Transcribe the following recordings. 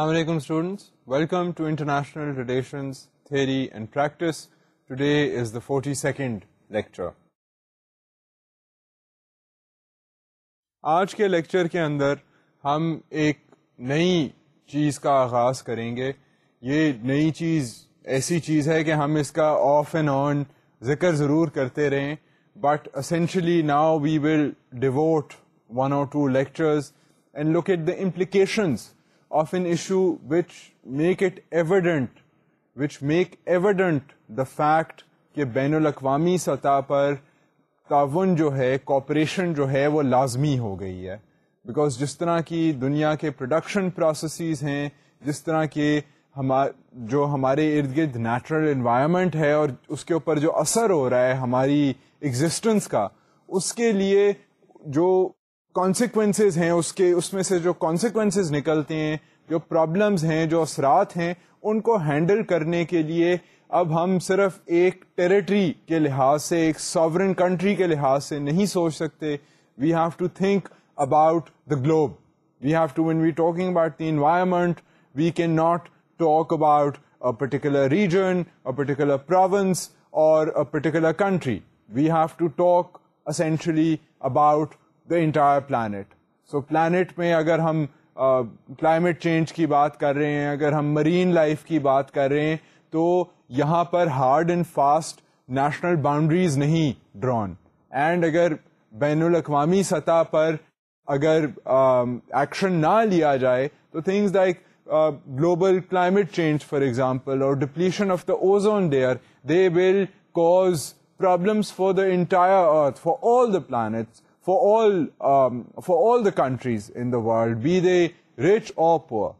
السلام علیکم students welcome to international relations theory and practice today is the forty second lecture آج کے lecture کے اندر ہم ایک نئی چیز کا آغاز کریں گے۔ یہ نئی چیز ایسی چیز ہے کہ ہم اس کا آف اینڈ آن ذکر ضرور کرتے رہیں۔ But essentially now we will devote one or two lectures and look at the implications of an issue which make it evident which make evident the fact کہ بین الاقوامی سطح پر تعاون جو ہے کوپریشن جو ہے، وہ لازمی ہو گئی ہے۔ بیکاز جس طرح کی دنیا کے پروڈکشن پروسیسز ہیں، جس طرح کے جو ہمارے ارد گرد نیچرل انوائرمنٹ ہے اور اس کے اوپر جو اثر ہو رہا ہے ہماری ایگزٹنس کا، اس کے لیے جو کانسیکوینسز ہیں، اس کے، اس میں سے جو کانسیکوینسز نکلتے ہیں جو پرابلمز ہیں، جو اثرات ہیں، ان کو ہینڈل کرنے کے لیے اب ہم صرف ایک ٹیریٹری کے لحاظ سے، ایک ساورن کنٹری کے لحاظ سے نہیں سوچ سکتے۔ We have to think about the globe we have to when we talking about the environment we can not talk about a particular region a particular province or particular country we have to talk essentially about the entire planet so planet میں اگر ہم climate change کی بات کر رہے ہیں، اگر ہم مرین لائف کی بات کر رہے ہیں، تو یہاں پر hard and fast national boundaries نہیں ڈرون اینڈ اگر بین الاقوامی سطح پر اگر ایکشن نہ لیا جائے، تو things like global climate change for example or depletion of the ozone dear they will cause problems for the entire earth for all the planets for all for all the countries in the world be they rich or poor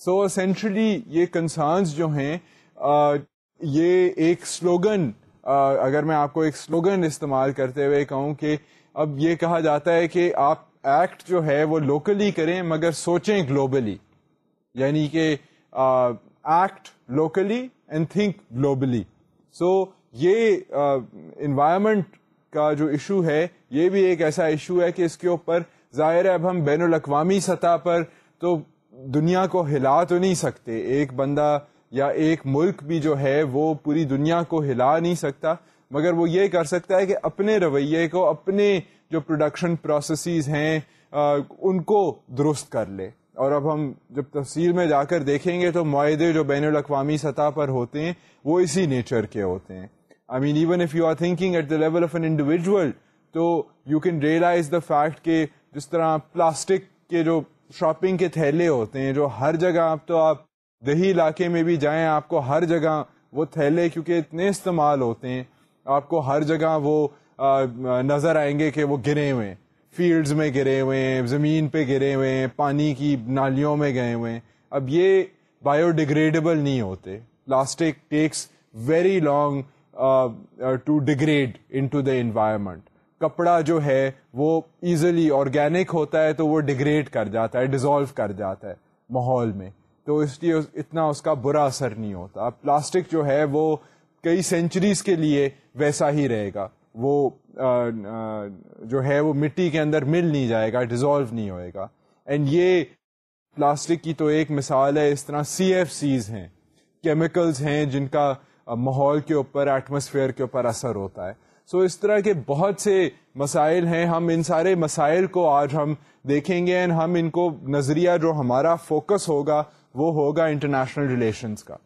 so essentially یہ concerns جو ہیں uh, یہ ایک slogan uh, اگر میں آپ کو ایک سلوگن استعمال کرتے ہوئے کہوں کہ اب یہ کہا جاتا ہے کہ آپ ایکٹ جو ہے وہ لوکلی کریں مگر سوچیں گلوبلی یعنی کہ act locally and think globally so یہ uh, انوائرمنٹ کا جو ایشو ہے، یہ بھی ایک ایسا ایشو ہے کہ اس کے اوپر ظاہر ہے اب ہم بین الاقوامی سطح پر تو دنیا کو ہلا تو نہیں سکتے۔ ایک بندہ یا ایک ملک بھی جو ہے، وہ پوری دنیا کو ہلا نہیں سکتا۔ مگر وہ یہ کر سکتا ہے کہ اپنے رویے کو، اپنے جو پروڈکشن پروسیسز ہیں ان کو درست کر لے۔ اور اب ہم جب تفصیل میں جا کر دیکھیں گے تو معاہدے جو بین الاقوامی سطح پر ہوتے ہیں، وہ اسی نیچر کے ہوتے ہیں۔ I mean even if you are thinking at the level of an individual تو you can realize the fact کہ جس طرح پلاسٹک کے جو شاپنگ کے تھیلے ہوتے ہیں، جو ہر جگہ آپ تو آپ دیہی علاقے میں بھی جائیں، آپ کو ہر جگہ وہ تھیلے کیونکہ اتنے استعمال ہوتے ہیں، آپ کو ہر جگہ وہ نظر آئیں گے کہ وہ گرے ہوئے ہیں۔ فیلڈز میں گرے ہوئے ہیں، زمین پہ گرے ہوئے ہیں، پانی کی نالیوں میں گئے ہوئے ہیں۔ اب یہ بایو ڈیگریڈیبل نہیں ہوتے۔ Plastic takes very long to degrade into the environment کپڑا جو ہے، وہ ایزلی آرگینک ہوتا ہے تو وہ ڈیگریڈ کر جاتا ہے ڈیزالو کر جاتا ہے ماحول میں۔ تو اس لیے اتنا اس کا برا اثر نہیں ہوتا۔ پلاسٹک جو ہے، وہ کئی سینچریز کے لیے ویسا ہی رہے گا۔ وہ جو ہے، وہ مٹی کے اندر مل نہیں جائے گا ڈیزالو نہیں ہوئے گا۔ اینڈ یہ پلاسٹک کی تو ایک مثال ہے۔ اس طرح سی ایف سیز ہیں کیمیکلز ہیں، جن کا ماحول کے اوپر ایٹماسفیئر کے اوپر اثر ہوتا ہے۔ سو so اس طرح کے بہت سے مسائل ہیں۔ ہم ان سارے مسائل کو آج ہم دیکھیں گے اینڈ ہم ان کو نظریہ جو ہمارا فوکس ہوگا، وہ ہوگا انٹرنیشنل ریلیشنز کا۔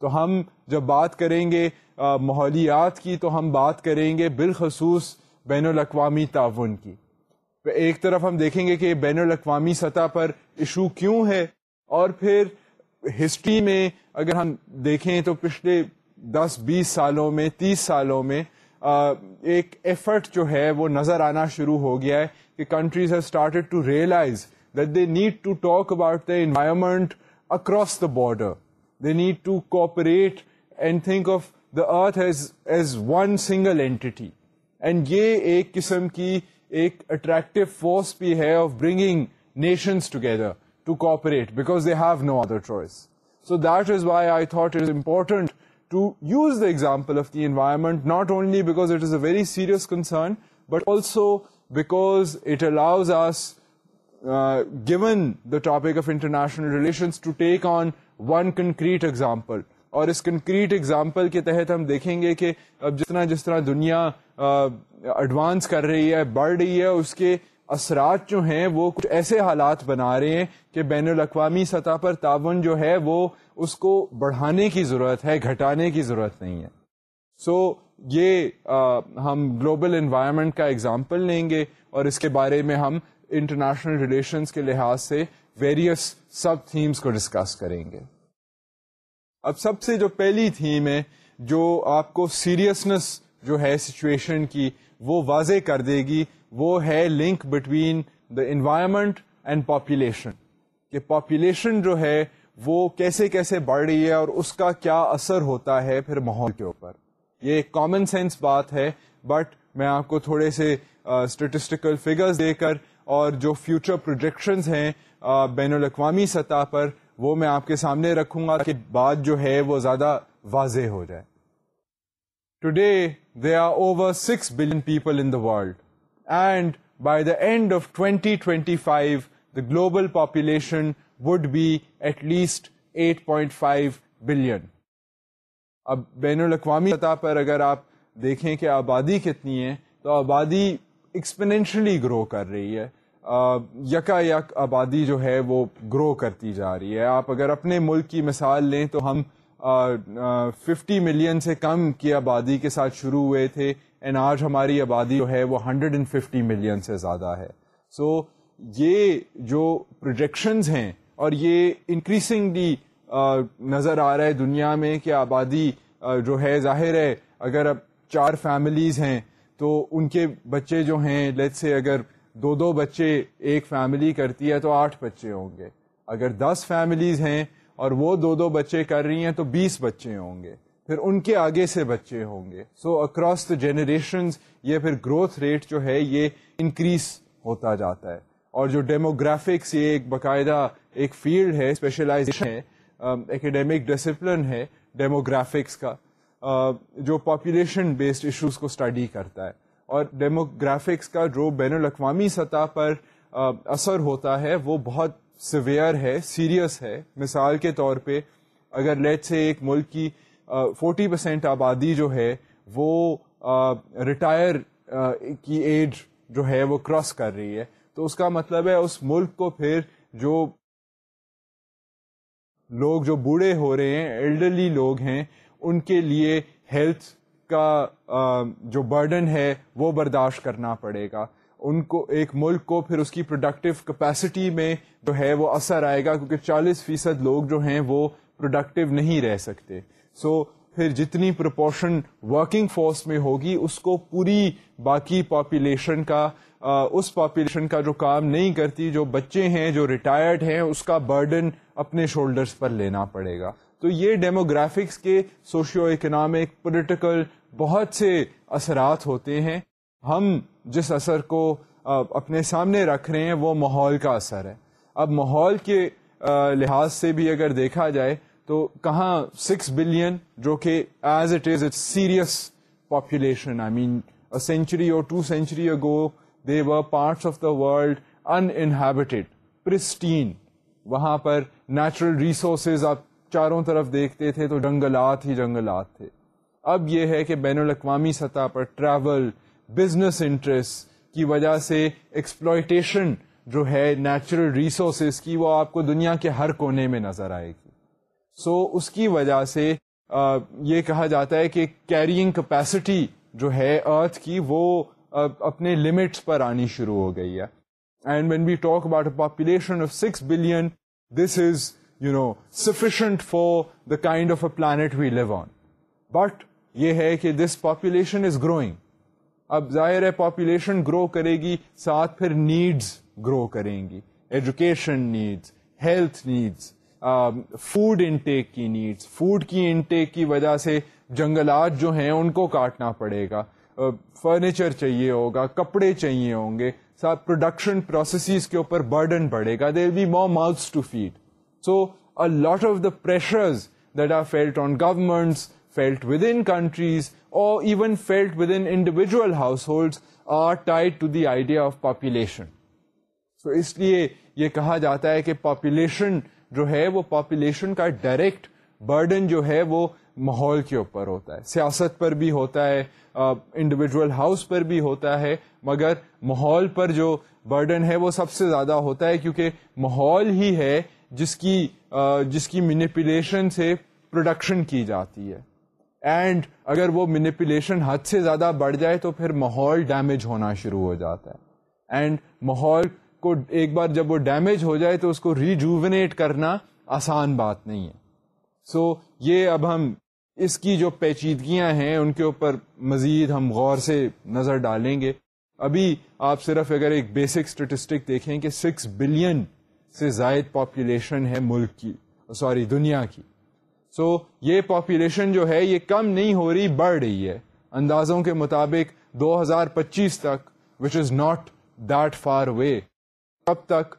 تو ہم جب بات کریں گے ماحولیات کی، تو ہم بات کریں گے بالخصوص بین الاقوامی تعاون کی۔ ایک طرف ہم دیکھیں گے کہ بین الاقوامی سطح پر ایشو کیوں ہے؟ اور پھر ہسٹری میں اگر ہم دیکھیں تو پچھلے دس بیس سالوں میں، تیس سالوں میں ایک ایفرٹ جو ہے وہ نظر آنا شروع ہو گیا ہے کہ countries have started to realize that they need to talk about the environment across the border they need to cooperate and think of the earth as as one single entity and یہ ایک قسم کی ایک attractive force بھی ہے of bringing nations together to cooperate because they have no other choice so that is why I thought is important to use the example of the environment, not only because it is a very serious concern, but also because it allows us given the topic of international relations, to take on one concrete example. اور اس concrete example کے تحت ہم دیکھیں گے کہ اب جتنا جس طرح دنیا ایڈوانس کر رہی ہے بڑھ رہی ہے اس کے اثرات جو ہیں وہ کچھ ایسے حالات بنا رہے ہیں کہ بین الاقوامی سطح پر تعاون جو ہے وہ اس کو بڑھانے کی ضرورت ہے گھٹانے کی ضرورت نہیں ہے۔ سو so, یہ آ, ہم گلوبل انوائرمنٹ کا ایگزامپل لیں گے اور اس کے بارے میں ہم انٹرنیشنل ریلیشنز کے لحاظ سے ویریس سب تھیمز کو ڈسکس کریں گے۔ اب سب سے جو پہلی تھیم ہے جو آپ کو سیریسنس جو ہے سچویشن کی وہ واضح کر دے گی، وہ ہے link between the environment and population کہ پاپولیشن جو ہے، وہ کیسے کیسے بڑھ رہی ہے اور اس کا کیا اثر ہوتا ہے پھر ماحول کے اوپر۔ یہ ایک کامن سینس بات ہے بٹ میں آپ کو تھوڑے سے اسٹیٹسٹیکل فگرز دے کر اور جو فیوچر پروجیکشنز ہیں بین الاقوامی سطح پر، وہ میں آپ کے سامنے رکھوں گا کہ بات جو ہے، وہ زیادہ واضح ہو جائے۔ Today they are over six billion people in the world and by the end of twenty twenty five the global population would be at least eight point five billion اب بین الاقوامی سطح پر اگر آپ دیکھیں کہ آبادی کتنی ہے، تو آبادی ایکسپینشلی گرو کر رہی ہے۔ یکا یک آبادی جو ہے وہ گرو کرتی جا رہی ہے۔ آپ اگر اپنے ملک کی مثال لیں تو ہم ففٹی ملین سے کم کی آبادی کے ساتھ شروع ہوئے تھے اینڈ آج ہماری آبادی جو ہے وہ ہنڈریڈ اینڈ ففٹی ملین سے زیادہ ہے۔ سو so, یہ جو پروجیکشنز ہیں اور یہ انکریزنگلی نظر آ رہا ہے دنیا میں کہ آبادی جو ہے ظاہر ہے اگر اب چار فیملیز ہیں تو ان کے بچے جو ہیں لیٹ سے اگر دو دو بچے ایک فیملی کرتی ہے تو آٹھ بچے ہوں گے۔ اگر دس فیملیز ہیں اور وہ دو دو بچے کر رہی ہیں تو بیس بچے ہوں گے۔ پھر ان کے آگے سے بچے ہوں گے۔ سو اکراس دا جنریشن یہ پھر گروتھ ریٹ جو ہے، یہ انکریز ہوتا جاتا ہے۔ اور جو ڈیموگرافکس یہ ایک باقاعدہ ایک فیلڈ ہے اسپیشلائزیشن ہے um, اکیڈیمک ڈسپلن ہے ڈیموگرافکس کا uh, جو پاپولیشن بیسڈ ایشوز کو اسٹڈی کرتا ہے۔ اور ڈیموگرافکس کا جو بین الاقوامی سطح پر uh, اثر ہوتا ہے، وہ بہت سویئر ہے، سیریس ہے۔ مثال کے طور پہ اگر لیٹ سے ایک ملک کی فورٹی پرسینٹ آبادی جو ہے، وہ ریٹائر کی ایج جو ہے، وہ کراس کر رہی ہے۔ تو اس کا مطلب ہے اس ملک کو پھر جو لوگ، جو بوڑھے ہو رہے ہیں ایلڈرلی لوگ ہیں، ان کے لیے ہیلتھ کا جو برڈن ہے، وہ برداشت کرنا پڑے گا۔ ان کو ایک ملک کو پھر اس کی پروڈکٹیو کیپیسٹی میں جو ہے وہ اثر آئے گا کیونکہ چالیس فیصد لوگ جو ہیں وہ پروڈکٹیو نہیں رہ سکتے۔ سو so, پھر جتنی پرپورشن ورکنگ فورس میں ہوگی اس کو پوری باقی پاپولیشن کا اس پاپولیشن کا جو کام نہیں کرتی جو بچے ہیں جو ریٹائرڈ ہیں اس کا برڈن اپنے شولڈرز پر لینا پڑے گا۔ تو یہ ڈیموگرافکس کے سوشیو اکنامک پولیٹیکل بہت سے اثرات ہوتے ہیں۔ ہم جس اثر کو اپنے سامنے رکھ رہے ہیں، وہ ماحول کا اثر ہے۔ اب ماحول کے لحاظ سے بھی اگر دیکھا جائے تو کہاں سکس بلین جو کہ as it is it serious population I mean century or two century ago they were parts of the world uninhabited pristine وہاں پر نیچرل ریسورسز آپ چاروں طرف دیکھتے تھے تو جنگلات ہی جنگلات تھے۔ اب یہ ہے کہ بین الاقوامی سطح پر ٹریول بزنس انٹرسٹ کی وجہ سے ایکسپلوئٹیشن جو ہے نیچرل ریسورسز کی وہ آپ کو دنیا کے ہر کونے میں نظر آئے گی۔ سو so, اس کی وجہ سے آ, یہ کہا جاتا ہے کہ کیرینگ کیپیسٹی جو ہے ارتھ کی وہ آ, اپنے لمٹس پر آنی شروع ہو گئی ہے۔ And when we talk about population of six billion this is you know sufficient for the kind of a planet we live on but یہ ہے کہ دس پاپولیشن از گروئنگ اب ظاہر ہے پاپولیشن گرو کرے گی، ساتھ پھر نیڈس گرو کریں گی۔ Education needs health needs food intake کی نیڈس فوڈ کی انٹیک کی وجہ سے جنگلات جو ہیں ان کو کاٹنا پڑے گا۔ فرنیچر چاہیے ہوگا، کپڑے چاہیے ہوں گے۔ ساتھ پروڈکشن پروسیسز کے اوپر برڈن پڑے گا۔ There be more mouths to feed so lot of the pressures that are felt on governments felt within countries or even felt within individual household are tied to the idea of population so so اس لیے یہ کہا جاتا ہے کہ population جو ہے وہ پاپولیشن کا ڈائریکٹ برڈن جو ہے وہ ماحول کے اوپر ہوتا ہے۔ سیاست پر بھی ہوتا ہے انڈیویجول ہاؤس پر بھی ہوتا ہے، مگر ماحول پر جو برڈن ہے وہ سب سے زیادہ ہوتا ہے کیونکہ ماحول ہی ہے جس کی جس کی مینیپولیشن سے پروڈکشن کی جاتی ہے۔ اینڈ اگر وہ مینیپولیشن حد سے زیادہ بڑھ جائے تو پھر ماحول ڈیمیج ہونا شروع ہو جاتا ہے. اینڈ ماحول کو ایک بار جب وہ ڈیمیج ہو جائے تو اس کو ریجوونیٹ کرنا آسان بات نہیں ہے. سو so, یہ اب ہم اس کی جو پیچیدگیاں ہیں ان کے اوپر مزید ہم غور سے نظر ڈالیں گے. ابھی آپ صرف اگر ایک بیسک اسٹیٹسٹک دیکھیں کہ سکس بلین سے زائد پاپولیشن ہے ملک کی سوری دنیا کی. سو so, یہ پاپولیشن جو ہے یہ کم نہیں ہو رہی بڑھ رہی ہے۔ اندازوں کے مطابق دو ہزار پچیس تک which is not that far way اب تک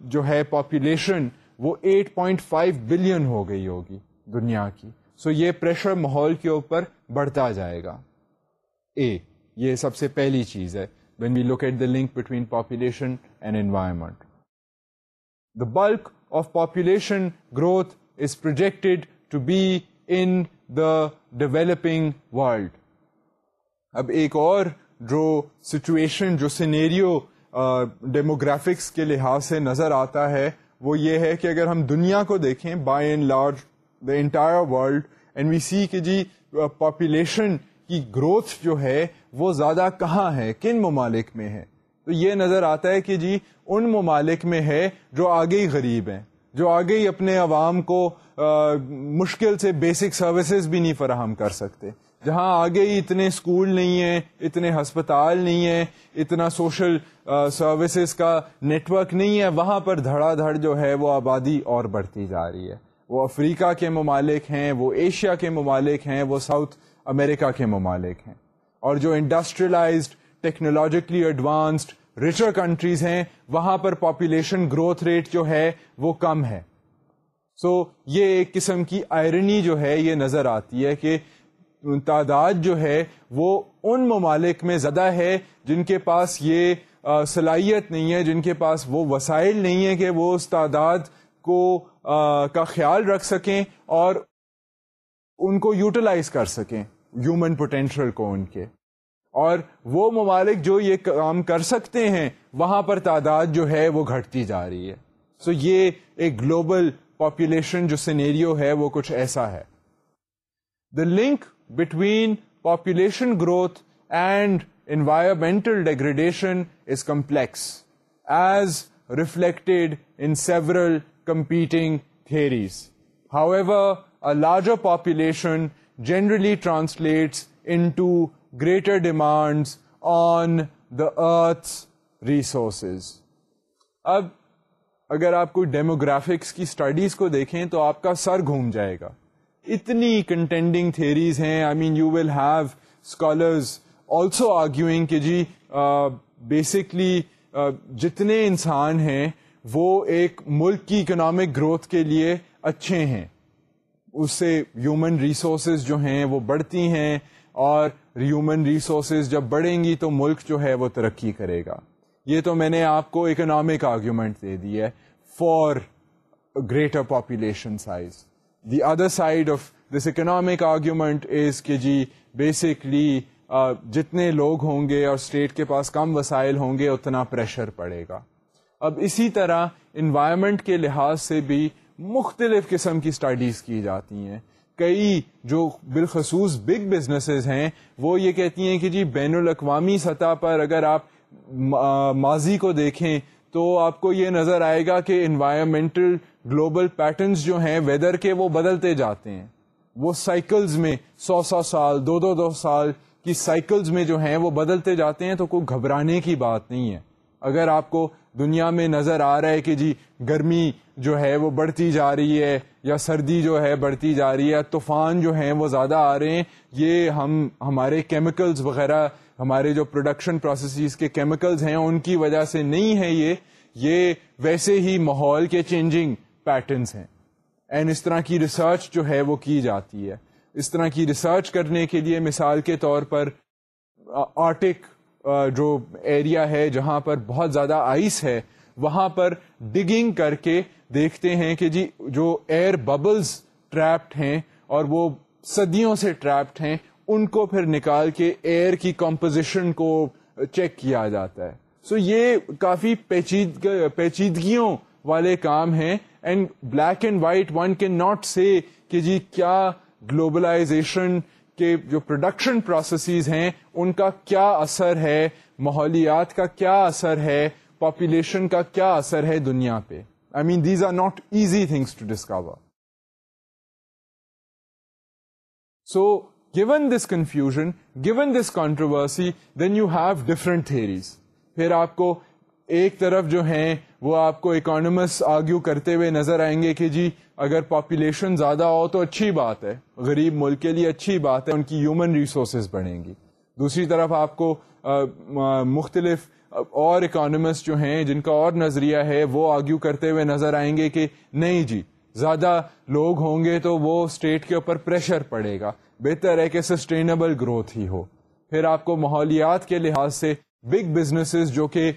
جو ہے پاپولیشن وہ 8.5 بلین ہو گئی ہوگی دنیا کی۔ سو so یہ پریشر ماحول کے اوپر بڑھتا جائے گا۔ اے یہ سب سے پہلی چیز ہے۔ When we look at the link between population and environment the bulk of population growth is projected to be in the developing world اب ایک اور جو سچویشن جو سینیریو ڈیموگرافکس کے لحاظ سے نظر آتا ہے، وہ یہ ہے کہ اگر ہم دنیا کو دیکھیں by and large the entire world and we see کہ جی پاپولیشن کی گروتھ جو ہے، وہ زیادہ کہاں ہے؟ کن ممالک میں ہے؟ تو یہ نظر آتا ہے کہ جی ان ممالک میں ہے جو آگے ہی غریب ہیں، جو آگے ہی اپنے عوام کو مشکل سے بیسک سروسز بھی نہیں فراہم کر سکتے۔ جہاں آگے ہی اتنے اسکول نہیں ہیں، اتنے ہسپتال نہیں ہیں، اتنا سوشل سروسز کا نیٹ ورک نہیں ہے، وہاں پر دھڑا دھڑ جو ہے وہ آبادی اور بڑھتی جا رہی ہے۔ وہ افریقہ کے ممالک ہیں، وہ ایشیا کے ممالک ہیں، وہ ساؤتھ امریکہ کے ممالک ہیں۔ اور جو industrialised technologically advanced richer countries ہیں، وہاں پر پاپولیشن گروتھ ریٹ جو ہے وہ کم ہے۔ سو so, یہ ایک قسم کی آئرنی جو ہے یہ نظر آتی ہے کہ تعداد جو ہے وہ ان ممالک میں زیادہ ہے جن کے پاس یہ صلاحیت نہیں ہے جن کے پاس وہ وسائل نہیں ہے کہ وہ اس تعداد کو کا خیال رکھ سکیں اور ان کو یوٹیلائز کر سکیں ہیومن پوٹینشیل کو ان کے۔ اور وہ ممالک جو یہ کام کر سکتے ہیں وہاں پر تعداد جو ہے وہ گھٹتی جا رہی ہے۔ سو so یہ ایک گلوبل پاپولیشن جو سینیریو ہے وہ کچھ ایسا ہے the link between population growth and environmental degradation is complex as reflected in several competing theories. However, a larger population generally translates into greater demands on the Earth's resources. اب اگر آپ کوئی ڈیموگرافکس کی اسٹڈیز کو دیکھیں تو آپ کا سر گھوم جائے گا۔ اتنی کنٹینڈنگ تھیریز ہیں۔ I mean you will have scholars also arguing کہ جی بیسکلی جتنے انسان ہیں، وہ ایک ملک کی اکنامک گروتھ کے لیے اچھے ہیں۔ اس سے ہیومن ریسورسز جو ہیں وہ بڑھتی ہیں اور ہیومن ریسورسز جب بڑھیں گی تو ملک جو ہے وہ ترقی کرے گا۔ یہ تو میں نے آپ کو اکنامک آرگیومنٹ دے دی ہے for greater population size the other side of this economic argument is کہ جی بیسکلی جتنے لوگ ہوں گے اور اسٹیٹ کے پاس کم وسائل ہوں گے، اتنا پریشر پڑے گا۔ اب اسی طرح انوائرمنٹ کے لحاظ سے بھی مختلف قسم کی اسٹڈیز کی جاتی ہیں۔ کئی جو بالخصوص بگ بزنسز ہیں، وہ یہ کہتی ہیں کہ جی بین الاقوامی سطح پر اگر آپ ماضی کو دیکھیں تو آپ کو یہ نظر آئے گا کہ انوائرمنٹل گلوبل پیٹرنز جو ہیں ویدر کے وہ بدلتے جاتے ہیں۔ وہ سائیکلز میں سو سو سال، دو دو دو سال کی سائیکلز میں جو ہیں، وہ بدلتے جاتے ہیں تو کوئی گھبرانے کی بات نہیں ہے۔ اگر آپ کو دنیا میں نظر آ رہا ہے کہ جی گرمی جو ہے، وہ بڑھتی جا رہی ہے یا سردی جو ہے، بڑھتی جا رہی ہے، طوفان جو ہیں، وہ زیادہ آ رہے ہیں، یہ ہم، ہمارے کیمیکلز وغیرہ ہمارے جو پروڈکشن پروسیسز کے کیمیکلز ہیں، ان کی وجہ سے نہیں ہے یہ یہ ویسے ہی ماحول کے چینجنگ پیٹرنس ہیں۔ اینڈ اس طرح کی ریسرچ جو ہے وہ کی جاتی ہے۔ اس طرح کی ریسرچ کرنے کے لیے مثال کے طور پر آرٹک جو ایریا ہے جہاں پر بہت زیادہ آئس ہے، وہاں پر ڈگنگ کر کے دیکھتے ہیں کہ جی جو ایئر ببلز ٹریپڈ ہیں اور وہ صدیوں سے ٹریپڈ ہیں ان کو پھر نکال کے ایئر کی کمپوزیشن کو چیک کیا جاتا ہے۔ سو so یہ کافی پیچید پیچیدگیوں والے کام ہیں۔ And black and white one can not say کہ جی کیا گلوبلائزیشن کے جو پروڈکشن پروسیسز ہیں، ان کا کیا اثر ہے؟ ماحولیات کا کیا اثر ہے؟ پاپولیشن کا کیا اثر ہے دنیا پہ؟ I mean these are not easy things to discover so given this confusion given this controversy then you have different theories پھر آپ کو ایک طرف جو ہیں، وہ آپ کو اکانومسٹ آرگیو کرتے ہوئے نظر آئیں گے کہ جی اگر پاپولیشن زیادہ ہو تو اچھی بات ہے، غریب ملک کے لیے اچھی بات ہے، ان کی ہیومن ریسورسز بڑھیں گی۔ دوسری طرف آپ کو مختلف اور اکانومسٹ جو ہیں، جن کا اور نظریہ ہے، وہ آرگیو کرتے ہوئے نظر آئیں گے کہ نہیں جی زیادہ لوگ ہوں گے تو وہ اسٹیٹ کے اوپر پریشر پڑے گا۔ بہتر ہے کہ سسٹینیبل گروتھ ہی ہو۔ پھر آپ کو ماحولیات کے لحاظ سے بگ بزنسز جو کہ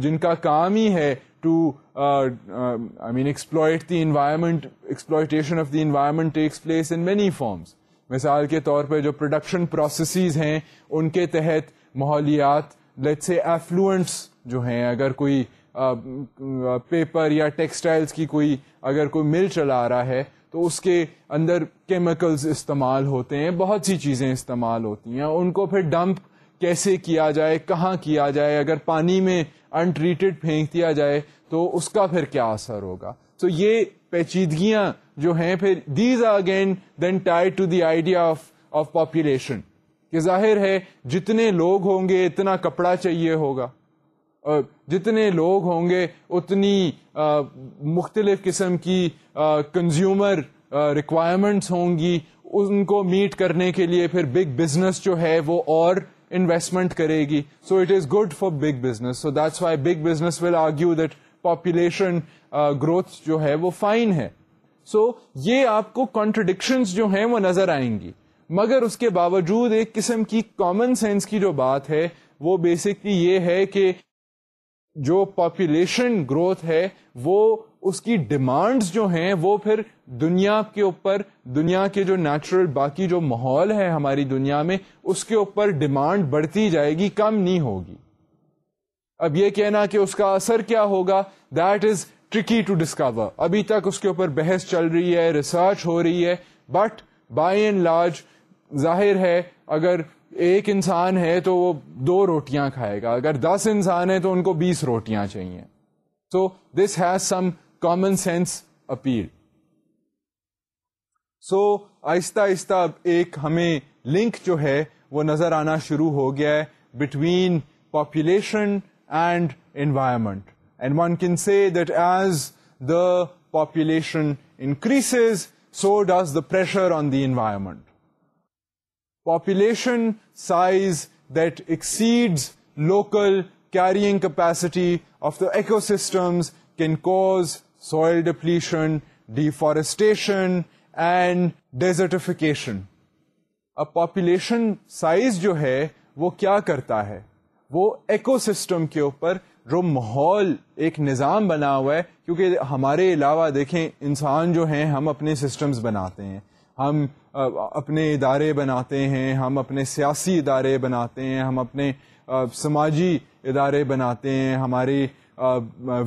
جن کا کام ہی ہے to I mean exploit the environment exploitation of the environment takes place in many forms مثال کے طور پہ جو پروڈکشن پروسیسز ہیں، ان کے تحت ماحولیات لیٹ سے ایفلوئنٹس جو ہیں، اگر کوئی پیپر یا ٹیکسٹائلس کی کوئی اگر کوئی مل چلا رہا ہے تو اس کے اندر کیمیکلز استعمال ہوتے ہیں، بہت سی چیزیں استعمال ہوتی ہیں۔ ان کو پھر ڈمپ کیسے کیا جائے، کہاں کیا جائے، اگر پانی میں انٹریٹڈ پھینک دیا جائے تو اس کا پھر کیا اثر ہوگا؟ تو so یہ پیچیدگیاں جو ہیں، پھر these are again then tied to the idea of of population کہ ظاہر ہے، جتنے لوگ ہوں گے، اتنا کپڑا چاہیے ہوگا۔ جتنے لوگ ہوں گے اتنی مختلف قسم کی کنزیومر ریکوائرمنٹس ہوں گی۔ ان کو میٹ کرنے کے لیے پھر بگ بزنس جو ہے وہ اور انویسٹمنٹ کرے گی۔ So it is good for big business so that's why big business will argue that population growth جو ہے وہ فائن ہے۔ سو so, یہ آپ کو کانٹرڈکشن جو ہیں وہ نظر آئیں گی۔ مگر اس کے باوجود ایک قسم کی کامن سینس کی جو بات ہے وہ بیسکلی یہ ہے کہ جو پاپولیشن گروتھ ہے، وہ اس کی ڈیمانڈز جو ہیں، وہ پھر دنیا کے اوپر، دنیا کے جو نیچرل باقی جو ماحول ہے ہماری دنیا میں، اس کے اوپر ڈیمانڈ بڑھتی جائے گی، کم نہیں ہوگی۔ اب یہ کہنا کہ اس کا اثر کیا ہوگا that is tricky to discover ابھی تک اس کے اوپر بحث چل رہی ہے ریسرچ ہو رہی ہے بٹ بائی اینڈ لارج ظاہر ہے، اگر ایک انسان ہے تو وہ دو روٹیاں کھائے گا۔ اگر دس انسان ہے تو ان کو بیس روٹیاں چاہیے۔ So this has some common sense appeal so آہستہ آہستہ ایک ہمیں لنک جو ہے وہ نظر آنا شروع ہو گیا ہے between population and environment and one can see that as the population increase so does the pressure on the environment population size that exceeds local carrying capacity of the ecosystems can cause soil depletion deforestation and desertification اب population size جو ہے، وہ کیا کرتا ہے؟ وہ eco system کے اوپر جو ماحول، ایک نظام بنا ہوا ہے، کیونکہ ہمارے علاوہ دیکھیں، انسان جو ہیں، ہم اپنے سسٹمز بناتے ہیں۔ ہم اپنے ادارے بناتے ہیں، ہم اپنے سیاسی ادارے بناتے ہیں، ہم اپنے سماجی ادارے بناتے ہیں ہماری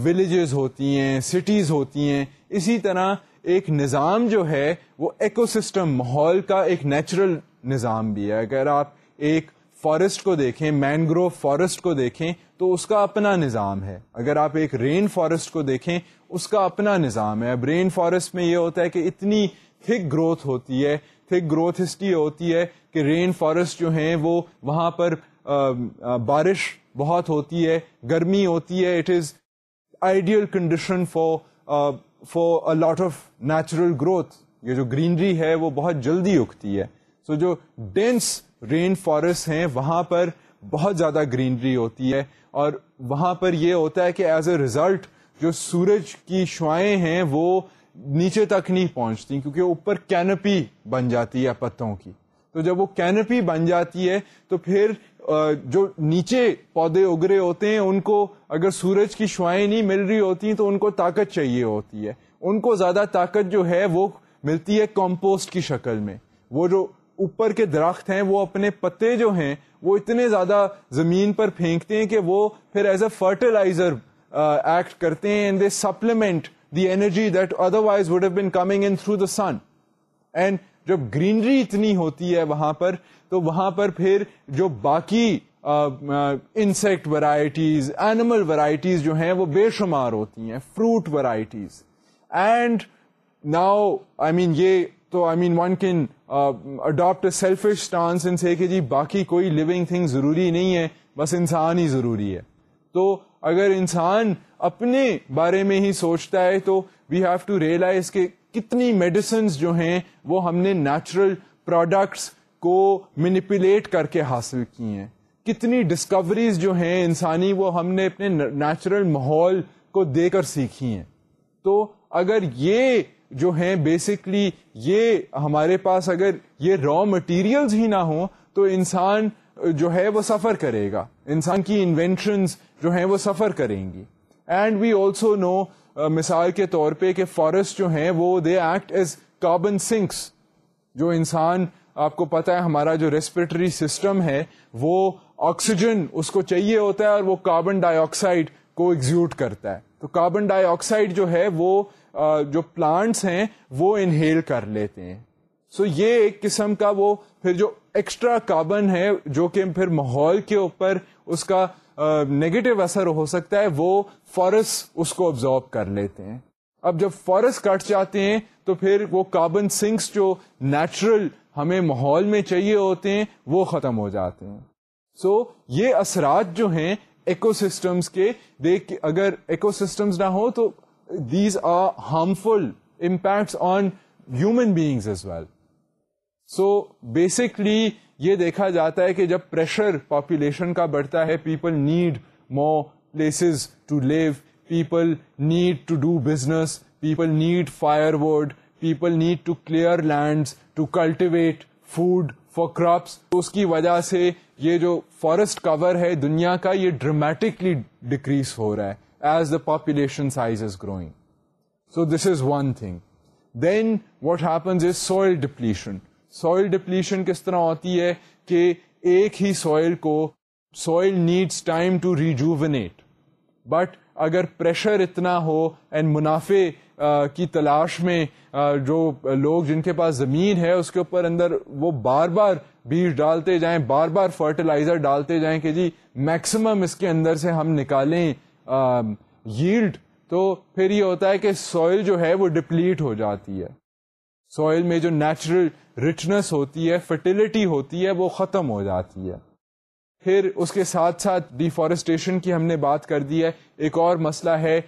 ولیجز ہوتی ہیں سٹیز ہوتی ہیں۔ اسی طرح ایک نظام جو ہے، وہ ایکو سسٹم ماحول کا ایک نیچرل نظام بھی ہے۔ اگر آپ ایک فارسٹ کو دیکھیں مینگرو فارسٹ کو دیکھیں، تو اس کا اپنا نظام ہے۔ اگر آپ ایک رین فارسٹ کو دیکھیں، اس کا اپنا نظام ہے۔ اب رین فارسٹ میں یہ ہوتا ہے کہ اتنی تھک گروتھ ہوتی ہے تھک گروتھ اس لیے ہوتی ہے کہ رین فارسٹ جو ہیں وہ وہاں پر بارش بہت ہوتی ہے، گرمی ہوتی ہے it is ideal condition for for lot of natural growth یہ جو گرینری ہے وہ بہت جلدی اگتی ہے۔ سو so جو ڈینس رین فارسٹ ہیں وہاں پر بہت زیادہ گرینری ہوتی ہے اور وہاں پر یہ ہوتا ہے کہ ایز اے ریزلٹ جو سورج کی شوائیں ہیں وہ نیچے تک نہیں پہنچتی کیونکہ اوپر کینپی بن جاتی ہے پتوں کی۔ تو جب وہ کینپی بن جاتی ہے تو پھر جو نیچے پودے اگرے ہوتے ہیں، ان کو اگر سورج کی شوائیں نہیں مل رہی ہوتی تو ان کو طاقت چاہیے ہوتی ہے۔ ان کو زیادہ طاقت جو ہے وہ ملتی ہے کمپوسٹ کی شکل میں۔ وہ جو اوپر کے درخت ہیں، وہ اپنے پتے جو ہیں، وہ اتنے زیادہ زمین پر پھینکتے ہیں کہ وہ پھر ایز اے فرٹیلائزر ایکٹ کرتے ہیں they supplement the energy that otherwise would have been coming in through the sun and جب گرینری اتنی ہوتی ہے وہاں پر، تو وہاں پر پھر جو باقی انسیکٹ ورائٹیز اینیمل ورائٹیز جو ہیں، وہ بے شمار ہوتی ہیں fruit varieties and now I mean یہ تو I mean one can adopt selfish stance in say کہ جی باقی کوئی لونگ تھنگ ضروری نہیں ہے، بس انسان ہی ضروری ہے۔ تو اگر انسان اپنے بارے میں ہی سوچتا ہے، تو وی ہیو ٹو ریئلائز کہ کتنی میڈیسنز جو ہیں، وہ ہم نے نیچرل پروڈکٹس کو مینیپولیٹ کر کے حاصل کی ہیں۔ کتنی ڈسکوریز جو ہیں انسانی، وہ ہم نے اپنے نیچرل ماحول کو دے کر سیکھی ہیں۔ تو اگر یہ جو ہیں بیسکلی یہ ہمارے پاس اگر یہ را مٹیریلز ہی نہ ہوں، تو انسان جو ہے، وہ سفر کرے گا۔ انسان کی انوینشنز جو ہیں، وہ سفر کریں گی۔ اینڈ وی آلسو نو مثال کے طور پہ کہ فارسٹ جو ہیں وہ they act as carbon sinks جو انسان، آپ کو پتا ہے، ہمارا جو ریسپریٹری سسٹم ہے، وہ آکسیجن اس کو چاہیے ہوتا ہے اور وہ کاربن ڈائی آکسائڈ کو ایگزیوٹ کرتا ہے. تو کاربن ڈائی آکسائڈ جو ہے، وہ جو پلانٹس ہیں، وہ انہیل کر لیتے ہیں. سو so یہ ایک قسم کا وہ، پھر جو ایکسٹرا کاربن ہے، جو کہ پھر ماحول کے اوپر اس کا نیگیٹو اثر ہو سکتا ہے، وہ فارسٹ اس کو ابزارو کر لیتے ہیں۔ اب جب فارسٹ کٹ جاتے ہیں تو پھر وہ کاربن سنکس جو نیچرل ہمیں ماحول میں چاہیے ہوتے ہیں وہ ختم ہو جاتے ہیں۔ سو so, یہ اثرات جو ہیں ایکو سسٹمس کے دیکھ اگر ایکو سسٹمس نہ ہو تو these are harmful impacts on human beings as well so basically یہ دیکھا جاتا ہے کہ جب پریشر پاپولیشن کا بڑھتا ہے people need more places to live people need to do business people need firewood people need to clear lands to cultivate food for crops اس کی وجہ سے یہ جو فارسٹ کور ہے دنیا کا یہ ڈرامیٹکلی ڈکریز ہو رہا ہے as the population size is growing so this is one thing then what happens is soil depletion soil depletion کس طرح ہوتی ہے کہ ایک ہی سوئل کو soil needs time to rejuvenate but اگر پریشر اتنا ہو اینڈ منافع کی تلاش میں جو لوگ جن کے پاس زمین ہے، اس کے اوپر اندر وہ بار بار بیج ڈالتے جائیں، بار بار فرٹیلائزر ڈالتے جائیں کہ جی میکسیمم اس کے اندر سے ہم نکالیں ییلڈ تو پھر یہ ہوتا ہے کہ سوئل جو ہے وہ ڈپلیٹ ہو جاتی ہے۔ سوئل میں جو نیچرل رچنس ہوتی ہے فرٹیلٹی ہوتی ہے، وہ ختم ہو جاتی ہے۔ پھر اس کے ساتھ ساتھ ڈیفارسٹیشن کی ہم نے بات کر دی ہے۔ ایک اور مسئلہ ہے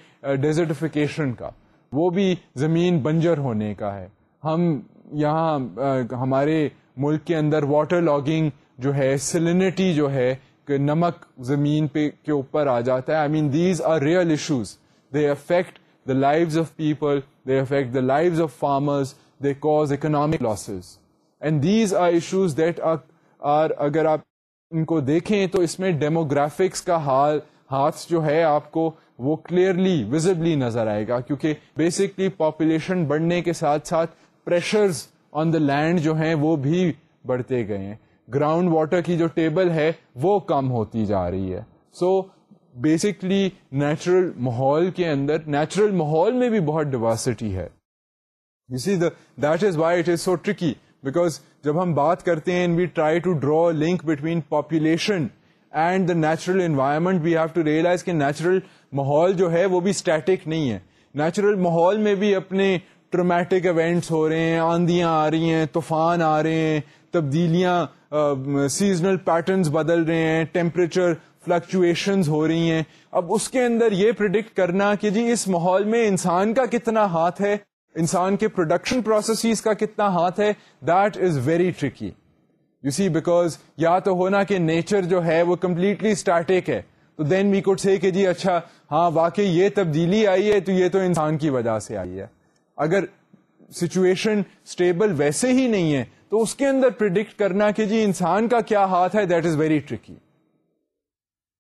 ڈیزرٹیفیکیشن کا۔ وہ بھی زمین بنجر ہونے کا ہے۔ ہم یہاں ہمارے ملک کے اندر واٹر لاگنگ جو ہے سلینٹی جو ہے، کہ نمک زمین پہ، کے اوپر آ جاتا ہے۔ I mean these are real issues they affect the life of people they affect the life of farmers they cause economic losses and these are issues that are اگر آپ ان کو دیکھیں تو اس میں ڈیموگرافکس کا حال ہاتھ جو ہے آپ کو وہ کلیئرلی وزبلی نظر آئے گا کیونکہ بیسکلی پاپولیشن بڑھنے کے ساتھ ساتھ پریشرز آن دا لینڈ جو ہیں وہ بھی بڑھتے گئے ہیں۔ گراؤنڈ واٹر کی جو ٹیبل ہے وہ کم ہوتی جا رہی ہے۔ سو بیسکلی نیچرل ماحول کے اندر نیچرل ماحول میں بھی بہت ڈیورسٹی ہے۔ You see that is why it is so tricky because جب ہم بات کرتے ہیں we try to draw link between population and the natural environment we have to realize کہ نیچرل ماحول جو ہے وہ بھی اسٹیٹک نہیں ہے۔ نیچرل ماحول میں بھی اپنے ٹرومیٹک ایونٹس ہو رہے ہیں، آندیاں آ رہی ہیں، طوفان آ رہے ہیں، تبدیلیاں سیزنل پیٹرنس بدل رہے ہیں ٹیمپریچر فلکچویشنز ہو رہی ہیں۔ اب اس کے اندر یہ پرڈکٹ کرنا کہ جی اس ماحول میں انسان کا کتنا ہاتھ ہے۔ انسان کے پروڈکشن پروسیسز کا کتنا ہاتھ ہے that is very tricky you see because یا تو ہونا کہ نیچر جو ہے وہ کمپلیٹلی اسٹیٹک ہے، تو دین وی کوڈ سے کہ جی اچھا ہاں واقعی یہ تبدیلی آئی ہے، تو یہ تو انسان کی وجہ سے آئی ہے۔ اگر سچویشن اسٹیبل ویسے ہی نہیں ہے، تو اس کے اندر پرڈکٹ کرنا کہ جی انسان کا کیا ہاتھ ہے دیٹ از ویری ٹرکی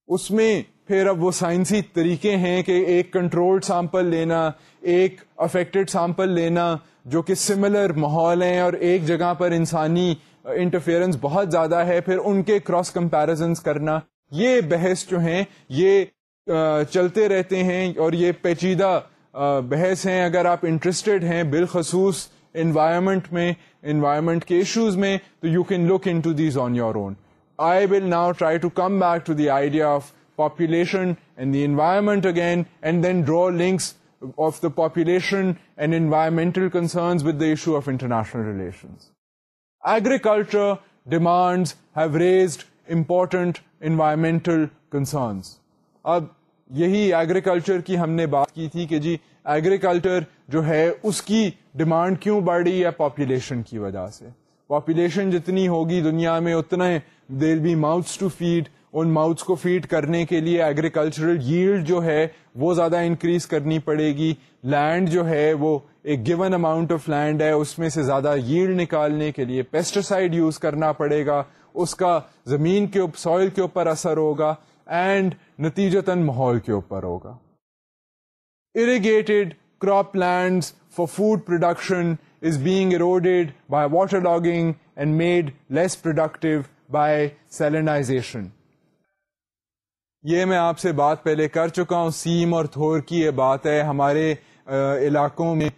اس میں پھر اب وہ سائنسی طریقے ہیں کہ ایک کنٹرول سیمپل لینا، ایک افیکٹڈ سیمپل لینا، جو کہ سملر ماحول ہیں اور ایک جگہ پر انسانی انٹرفیئرنس بہت زیادہ ہے، پھر ان کے کراس کمپیرزنس کرنا۔ یہ بحث جو ہیں، یہ چلتے رہتے ہیں اور یہ پیچیدہ بحث ہیں۔ اگر آپ انٹرسٹیڈ ہیں بالخصوص انوائرمنٹ میں انوائرمنٹ کے ایشوز میں، تو you can look into these on your own I will now try to come back to the idea of population and the environment again and then draw links of the population and environmental concerns with the issue of international relations agriculture demands have raised important environmental concerns اب یہی agriculture کی ہم نے بات کی تھی کہ جی agriculture جو ہے اس کی ڈیمانڈ کیوں بڑھ رہی ہے پاپولیشن کی وجہ سے؟ پاپولیشن جتنی ہوگی دنیا میں اتنا there be mouths to feed in mouths کو فیڈ کرنے کے لیے ایگریکلچرل ییلڈ جو ہے وہ زیادہ انکریز کرنی پڑے گی۔ لینڈ جو ہے وہ ایک گیون اماؤنٹ آف لینڈ ہے، اس میں سے زیادہ ییلڈ نکالنے کے لیے پیسٹیسائڈ یوز کرنا پڑے گا۔ اس کا زمین کے سوئل کے اوپر اثر ہوگا اینڈ نتیجتاً ماحول کے اوپر ہوگا۔ Irrigated crop land for food production is being eroded by water logging and made less productive by salinization یہ میں آپ سے بات پہلے کر چکا ہوں۔ سیم اور تھور کی یہ بات ہے۔ ہمارے علاقوں میں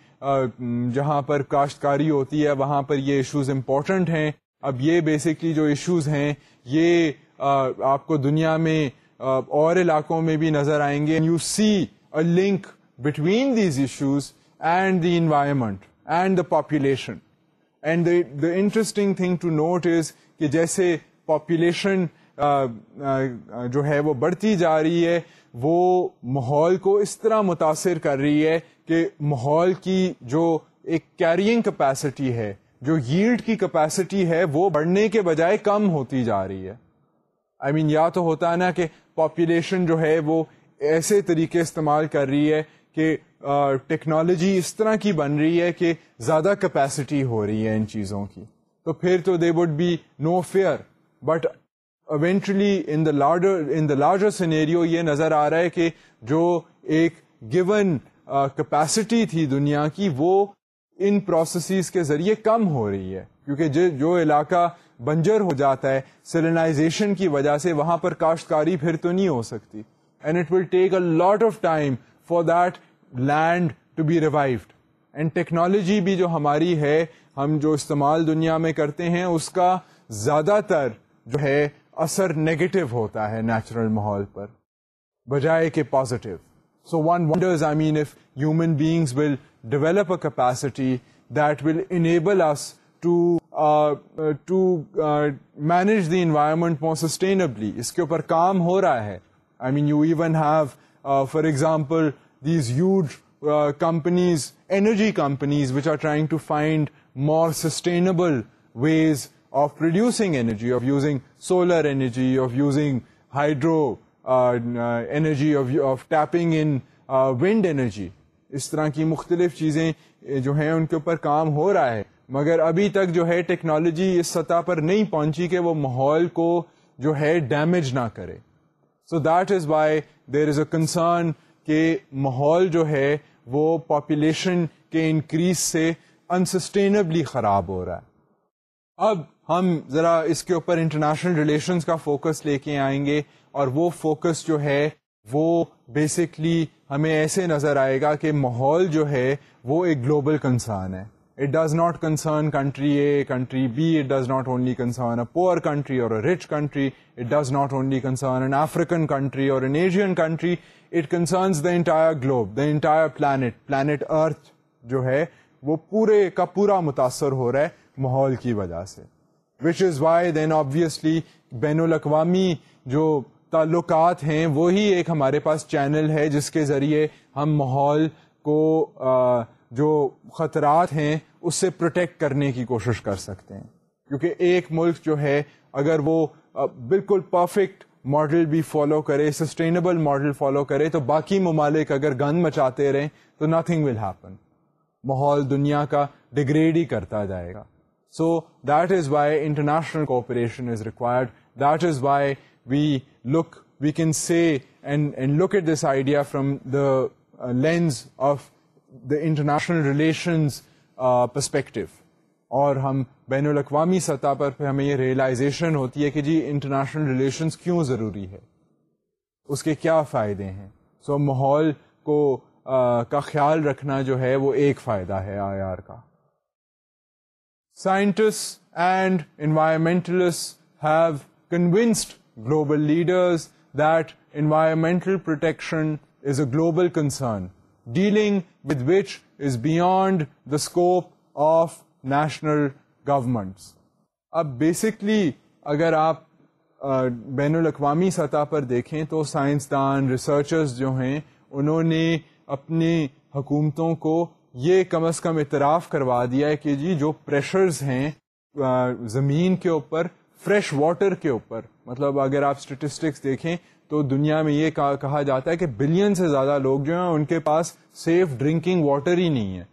جہاں پر کاشتکاری ہوتی ہے، وہاں پر یہ ایشوز امپورٹنٹ ہیں۔ اب یہ بیسکلی جو ایشوز ہیں، یہ آپ کو دنیا میں اور علاقوں میں بھی نظر آئیں گے۔ You see a link between these issues and the environment and the population and the interesting thing to note is کہ جیسے پاپولیشن جو ہے وہ بڑھتی جا رہی ہے وہ ماحول کو اس طرح متاثر کر رہی ہے کہ ماحول کی جو ایک کیرینگ کیپیسٹی ہے جو ییلڈ کی کیپیسٹی ہے وہ بڑھنے کے بجائے کم ہوتی جا رہی ہے۔ آئی I مین mean, یا تو ہوتا ہے نا کہ پاپولیشن جو ہے وہ ایسے طریقے استعمال کر رہی ہے کہ ٹیکنالوجی اس طرح کی بن رہی ہے کہ زیادہ کیپیسٹی ہو رہی ہے ان چیزوں کی۔ تو پھر تو they would be no fair but eventually in the larger in the larger scenario یہ نظر آ رہا ہے کہ جو ایک گیون کیپیسٹی تھی دنیا کی، وہ ان پروسیسز کے ذریعے کم ہو رہی ہے۔ کیونکہ جو علاقہ بنجر ہو جاتا ہے سیلنائزیشن کی وجہ سے وہاں پر کاشتکاری پھر تو نہیں ہو سکتی۔ And it will take a lot of time for that land to be revived and technology بھی جو ہماری ہے، ہم جو استعمال دنیا میں کرتے ہیں، اس کا زیادہ تر جو ہے اثر نیگیٹو ہوتا ہے نیچرل ماحول پر، بجائے کہ positive so one wonders I mean if human beings will develop a capacity that will enable us to to manage the environment more sustainably اس کے اوپر کام ہو رہا ہے۔ I mean you even have for example these huge companies energy companies which are trying to find more sustainable ways of producing energy of using solar energy of using hydro energy of tapping in wind energy اس طرح کی مختلف چیزیں eh, جو ہیں ان کے اوپر کام ہو رہا ہے۔ مگر ابھی تک جو ہے ٹیکنالوجی اس سطح پر نہیں پہنچی کہ وہ ماحول کو جو ہے ڈیمیج نہ کرے۔ So that is why there is a concern کہ ماحول جو ہے وہ پاپولیشن کے انکریز سے انسسٹینبلی خراب ہو رہا ہے۔ اب ہم ذرا اس کے اوپر انٹرنیشنل ریلیشنز کا فوکس لے کے آئیں گے اور وہ فوکس جو ہے وہ بیسکلی ہمیں ایسے نظر آئے گا کہ ماحول جو ہے وہ ایک گلوبل کنسرن ہے۔ It does not concern country A country B it does not only concern a poor country اور rich country it does not only concern an African country اور an Asian country it concerns the entire globe the entire planet planet earth جو ہے وہ پورے کا پورا متاثر ہو رہا ہے ماحول کی وجہ سے۔ وچ از وائی دین آبویسلی بین الاقوامی جو تعلقات ہیں، وہی ایک ہمارے پاس چینل ہے، جس کے ذریعے ہم ماحول کو جو خطرات ہیں، اس سے پروٹیکٹ کرنے کی کوشش کر سکتے ہیں۔ کیونکہ ایک ملک جو ہے، اگر وہ بالکل پرفیکٹ ماڈل بھی فالو کرے سسٹینیبل ماڈل فالو کرے، تو باقی ممالک اگر گند مچاتے رہیں، تو نتھنگ ول ہیپن ماحول دنیا کا ڈگریڈ ہی کرتا جائے گا۔ So that is why international cooperation is required. That is why we can say and look at this idea from the uh, lens of the international relations uh, perspective. اور ہم بین الاقوامی سطح پر پھر ہمیں یہ ریئلائزیشن ہوتی ہے کہ جی انٹرنیشنل ریلیشنز کیوں ضروری ہے اس کے کیا فائدے ہیں سو so, ماحول کو آ, کا خیال رکھنا جو ہے وہ ایک فائدہ ہے آئی آر کا scientist and environmentalist have convinced global leaders that environmental protection is a global concern dealing with which is beyond the scope of national governments اب بیسکلی اگر آپ بین الاقوامی سطح پر دیکھیں تو سائنسدان ریسرچرز جو ہیں، انہوں نے اپنی حکومتوں کو یہ کم از کم اعتراف کروا دیا ہے کہ جی جو پریشرز ہیں زمین کے اوپر فریش واٹر کے اوپر۔ مطلب اگر آپ اسٹیٹسٹکس دیکھیں تو دنیا میں یہ کہا جاتا ہے کہ بلین سے زیادہ لوگ جو ہیں، ان کے پاس سیف ڈرنکنگ واٹر ہی نہیں ہے۔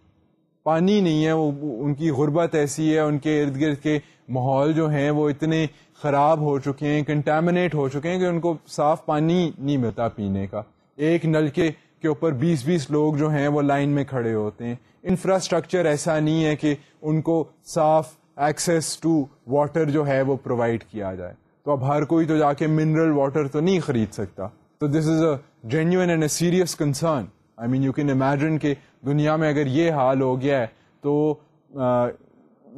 پانی نہیں ہے، وہ ان کی غربت ایسی ہے، ان کے ارد گرد کے ماحول جو ہیں، وہ اتنے خراب ہو چکے ہیں کنٹامنیٹ ہو چکے ہیں کہ ان کو صاف پانی نہیں ملتا پینے کا۔ ایک نلکے کے اوپر بیس بیس لوگ جو ہیں وہ لائن میں کھڑے ہوتے ہیں۔ انفراسٹرکچر ایسا نہیں ہے کہ ان کو صاف ایکسیس ٹو واٹر جو ہے وہ پرووائڈ کیا جائے۔ تو اب ہر کوئی تو جا کے منرل واٹر تو نہیں خرید سکتا۔ تو this is a genuine and a serious concern I mean you can imagine کہ دنیا میں اگر یہ حال ہو گیا ہے تو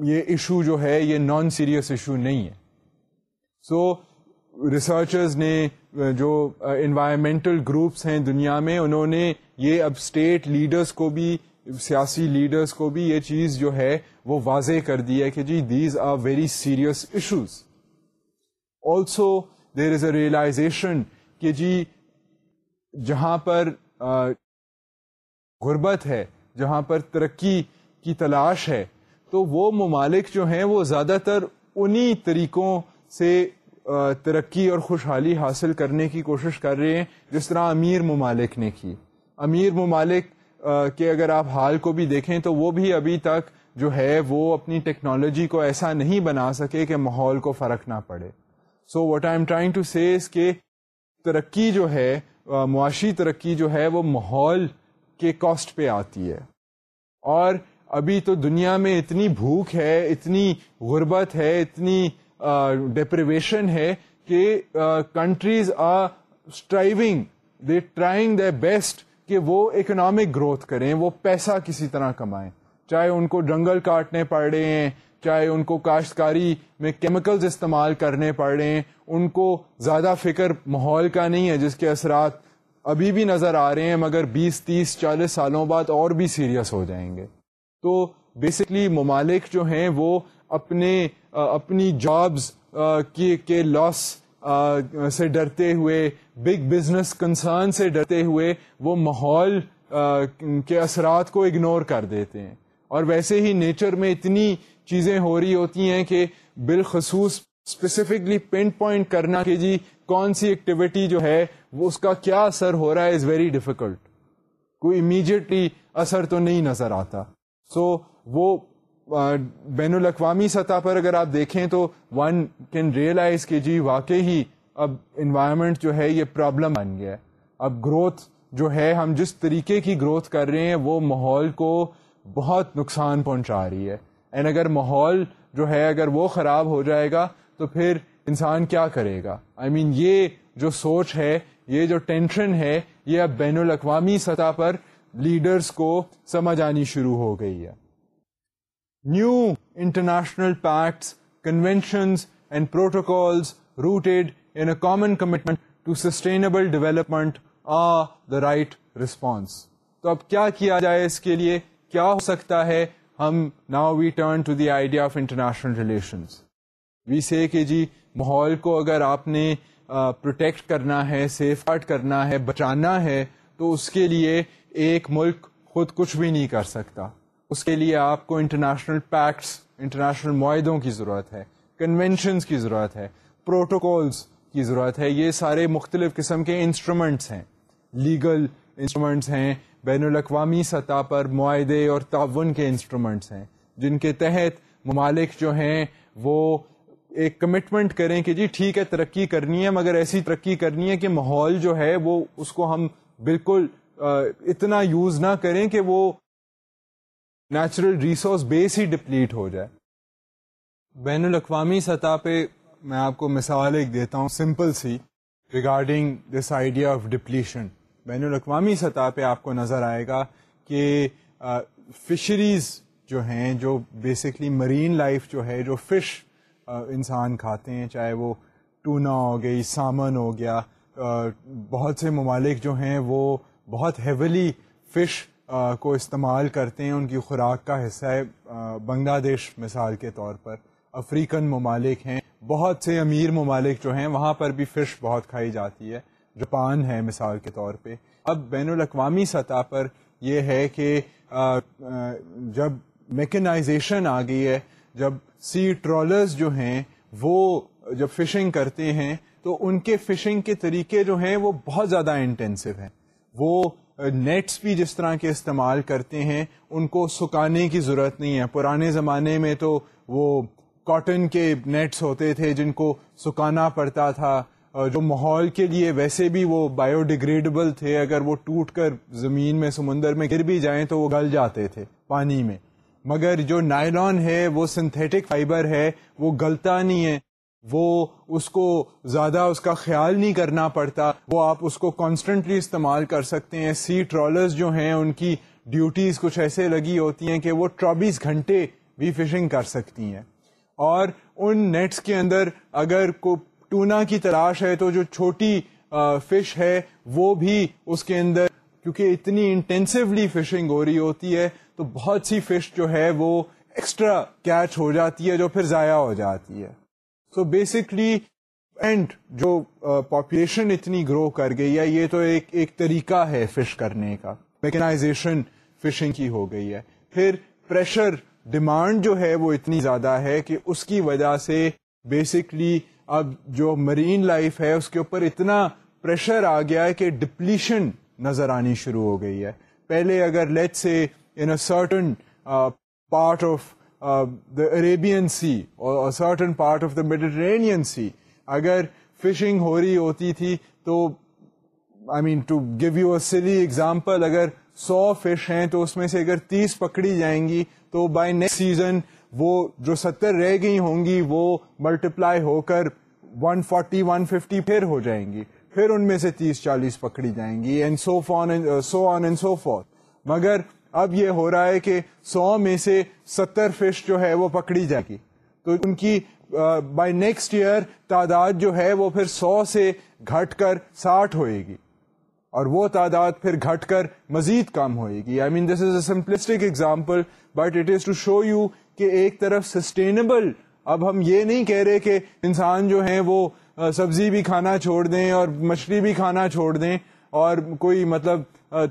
یہ ایشو جو ہے یہ نان سیریس ایشو نہیں ہے۔ سو ریسرچرز نے جو انوائرمنٹل گروپس ہیں دنیا میں، انہوں نے یہ اب اسٹیٹ لیڈرس کو بھی، سیاسی لیڈرس کو بھی یہ چیز جو ہے وہ واضح کر دی ہے کہ جی these are very serious issues also there is a realization کہ جی جہاں پر غربت ہے، جہاں پر ترقی کی تلاش ہے، تو وہ ممالک جو ہیں وہ زیادہ تر انہی طریقوں سے ترقی اور خوشحالی حاصل کرنے کی کوشش کر رہے ہیں، جس طرح امیر ممالک نے کی۔ امیر ممالک کے اگر آپ حال کو بھی دیکھیں تو وہ بھی ابھی تک جو ہے، وہ اپنی ٹیکنالوجی کو ایسا نہیں بنا سکے کہ ماحول کو فرق نہ پڑے۔ So what I am trying to says کہ ترقی جو ہے معاشی ترقی جو ہے، وہ ماحول کے کاسٹ پہ آتی ہے۔ اور ابھی تو دنیا میں اتنی بھوک ہے، اتنی غربت ہے، اتنی ڈپریویشن ہے کہ countries are striving they trying the best کہ وہ اکنامک گروتھ کریں، وہ پیسہ کسی طرح کمائیں۔ چاہے ان کو جنگل کاٹنے پڑ رہے ہیں، چاہے ان کو کاشتکاری میں کیمیکلز استعمال کرنے پڑ رہے ہیں، ان کو زیادہ فکر ماحول کا نہیں ہے جس کے اثرات ابھی بھی نظر آ رہے ہیں، مگر بیس، تیس، چالیس سالوں بعد اور بھی سیریس ہو جائیں گے۔ تو بیسکلی ممالک جو ہیں وہ اپنے اپنی جابز کے لاس سے ڈرتے ہوئے بگ بزنس کنسرن سے ڈرتے ہوئے وہ ماحول کے اثرات کو اگنور کر دیتے ہیں۔ اور ویسے ہی نیچر میں اتنی چیزیں ہو رہی ہوتی ہیں کہ بالخصوص اسپیسیفکلی پین پوائنٹ کرنا کہ جی کون سی ایکٹیویٹی جو ہے وہ اس کا کیا اثر ہو رہا ہے از ویری ڈیفیکلٹ کوئی امیڈیٹلی اثر تو نہیں نظر آتا۔ سو so, وہ بین الاقوامی سطح پر اگر آپ دیکھیں تو ون کین ریئلائز کہ جی واقعی ہی اب انوائرمنٹ جو ہے یہ پرابلم بن گیا ہے۔ اب گروتھ جو ہے ہم جس طریقے کی گروتھ کر رہے ہیں وہ ماحول کو بہت نقصان پہنچا رہی ہے۔ اینڈ اگر ماحول جو ہے اگر وہ خراب ہو جائے گا تو پھر انسان کیا کرے گا؟ آئی I مین mean, یہ جو سوچ ہے یہ جو ٹینشن ہے یہ اب بین الاقوامی سطح پر لیڈرز کو سمجھ آنی شروع ہو گئی ہے۔ New international pacts conventions and protocols rooted in a common commitment to sustainable development are the right response تو اب کیا کیا جائے اس کے لیے؟ کیا ہو سکتا ہے؟ ہم now we turn to the idea of international relations we say کہ جی ماحول کو اگر آپ نے پروٹیکٹ کرنا ہے سیف گارڈ کرنا ہے، بچانا ہے، تو اس کے لیے ایک ملک خود کچھ بھی نہیں کر سکتا۔ اس کے لیے آپ کو انٹرنیشنل پیکٹس، انٹرنیشنل معاہدوں کی ضرورت ہے کنونشنس کی ضرورت ہے پروٹوکولس کی ضرورت ہے، یہ سارے مختلف قسم کے انسٹرومینٹس ہیں۔ لیگل انسٹرومینٹس ہیں، بین الاقوامی سطح پر معاہدے اور تعاون کے انسٹرومینٹس ہیں، جن کے تحت ممالک جو ہیں، وہ ایک کمٹمنٹ کریں کہ جی ٹھیک ہے، ترقی کرنی ہے، مگر ایسی ترقی کرنی ہے کہ ماحول جو ہے، وہ اس کو ہم بالکل اتنا یوز نہ کریں کہ وہ نیچرل ریسورس بیس ہی ڈپلیٹ ہو جائے۔ بین الاقوامی سطح پہ میں آپ کو مثال ایک دیتا ہوں simple C regarding this idea of depletion بین الاقوامی سطح پہ آپ کو نظر آئے گا کہ فشریز جو ہیں، جو بیسکلی مرین لائف جو ہے، جو فش انسان کھاتے ہیں، چاہے وہ ٹونا ہو گئی سامن ہو گیا بہت سے ممالک جو ہیں، وہ بہت ہیولی فش کو استعمال کرتے ہیں، ان کی خوراک کا حصہ ہے بنگلہ دیش مثال کے طور پر۔ افریقن ممالک ہیں، بہت سے امیر ممالک جو ہیں، وہاں پر بھی فش بہت کھائی جاتی ہے۔ جاپان ہے مثال کے طور پہ۔ اب بین الاقوامی سطح پر یہ ہے کہ جب میکنائزیشن آ گئی ہے، جب سی ٹرالرز جو ہیں، وہ جب فشنگ کرتے ہیں، تو ان کے فشنگ کے طریقے جو ہیں، وہ بہت زیادہ انٹینسو ہیں۔ وہ نیٹس بھی جس طرح کے استعمال کرتے ہیں، ان کو سکانے کی ضرورت نہیں ہے۔ پرانے زمانے میں تو وہ کاٹن کے نیٹس ہوتے تھے جن کو سکانا پڑتا تھا۔ جو ماحول کے لیے ویسے بھی وہ بایو ڈیگریڈیبل تھے۔ اگر وہ ٹوٹ کر زمین میں، سمندر میں گر بھی جائیں تو وہ گل جاتے تھے پانی میں۔ مگر جو نائلون ہے، وہ سنتھیٹک فائبر ہے، وہ گلتا نہیں ہے۔ وہ اس کو زیادہ اس کا خیال نہیں کرنا پڑتا، وہ آپ اس کو کانسٹنٹلی استعمال کر سکتے ہیں۔ سی ٹرالرز جو ہیں، ان کی ڈیوٹیز کچھ ایسے لگی ہوتی ہیں کہ وہ چوبیس گھنٹے بھی فشنگ کر سکتی ہیں۔ اور ان نیٹس کے اندر اگر کو ٹونا کی تلاش ہے تو جو چھوٹی فش ہے، وہ بھی اس کے اندر، کیونکہ اتنی انٹینسولی فشنگ ہو رہی ہوتی ہے، تو بہت سی فش جو ہے وہ ایکسٹرا کیچ ہو جاتی ہے، جو پھر ضائع ہو جاتی ہے۔ سو بیسکلی اینڈ جو uh, پاپولیشن اتنی گرو کر گئی ہے، یہ تو ایک ایک طریقہ ہے فش کرنے کا۔ میکنائزیشن فشنگ کی ہو گئی ہے۔ پھر پریشر ڈیمانڈ جو ہے وہ اتنی زیادہ ہے کہ اس کی وجہ سے بیسکلی اب جو مرین لائف ہے، اس کے اوپر اتنا پریشر آ گیا ہے کہ ڈپلیشن نظر آنی شروع ہو گئی ہے۔ پہلے اگر let's say in a certain part of the Arabian sea اور certain part of the Mediterranean sea اگر فشنگ ہو رہی ہوتی تھی تو I mean to give you a silly example اگر سو فش ہیں تو اس میں سے اگر تیس پکڑی جائیں گی تو بائی نیکسٹ سیزن وہ جو ستر رہ گئی ہوں گی وہ ملٹیپلائی ہو کر ون فورٹی ون ففٹی پھر ہو جائیں گی۔ پھر ان میں سے تیس چالیس پکڑی جائیں گی and so on so on and so forth مگر اب یہ ہو رہا ہے کہ سو میں سے ستر فش جو ہے وہ پکڑی جائے گی۔ تو ان کی بائی نیکسٹ ایئر تعداد جو ہے وہ پھر سو سے گھٹ کر ساٹھ ہوئے گی۔ اور وہ تعداد پھر گھٹ کر مزید کم ہوئے گی۔ I mean this is a simplistic example but it is to show you کہ ایک طرف سسٹینیبل اب ہم یہ نہیں کہہ رہے کہ انسان جو ہیں وہ سبزی بھی کھانا چھوڑ دیں اور مچھلی بھی کھانا چھوڑ دیں اور کوئی مطلب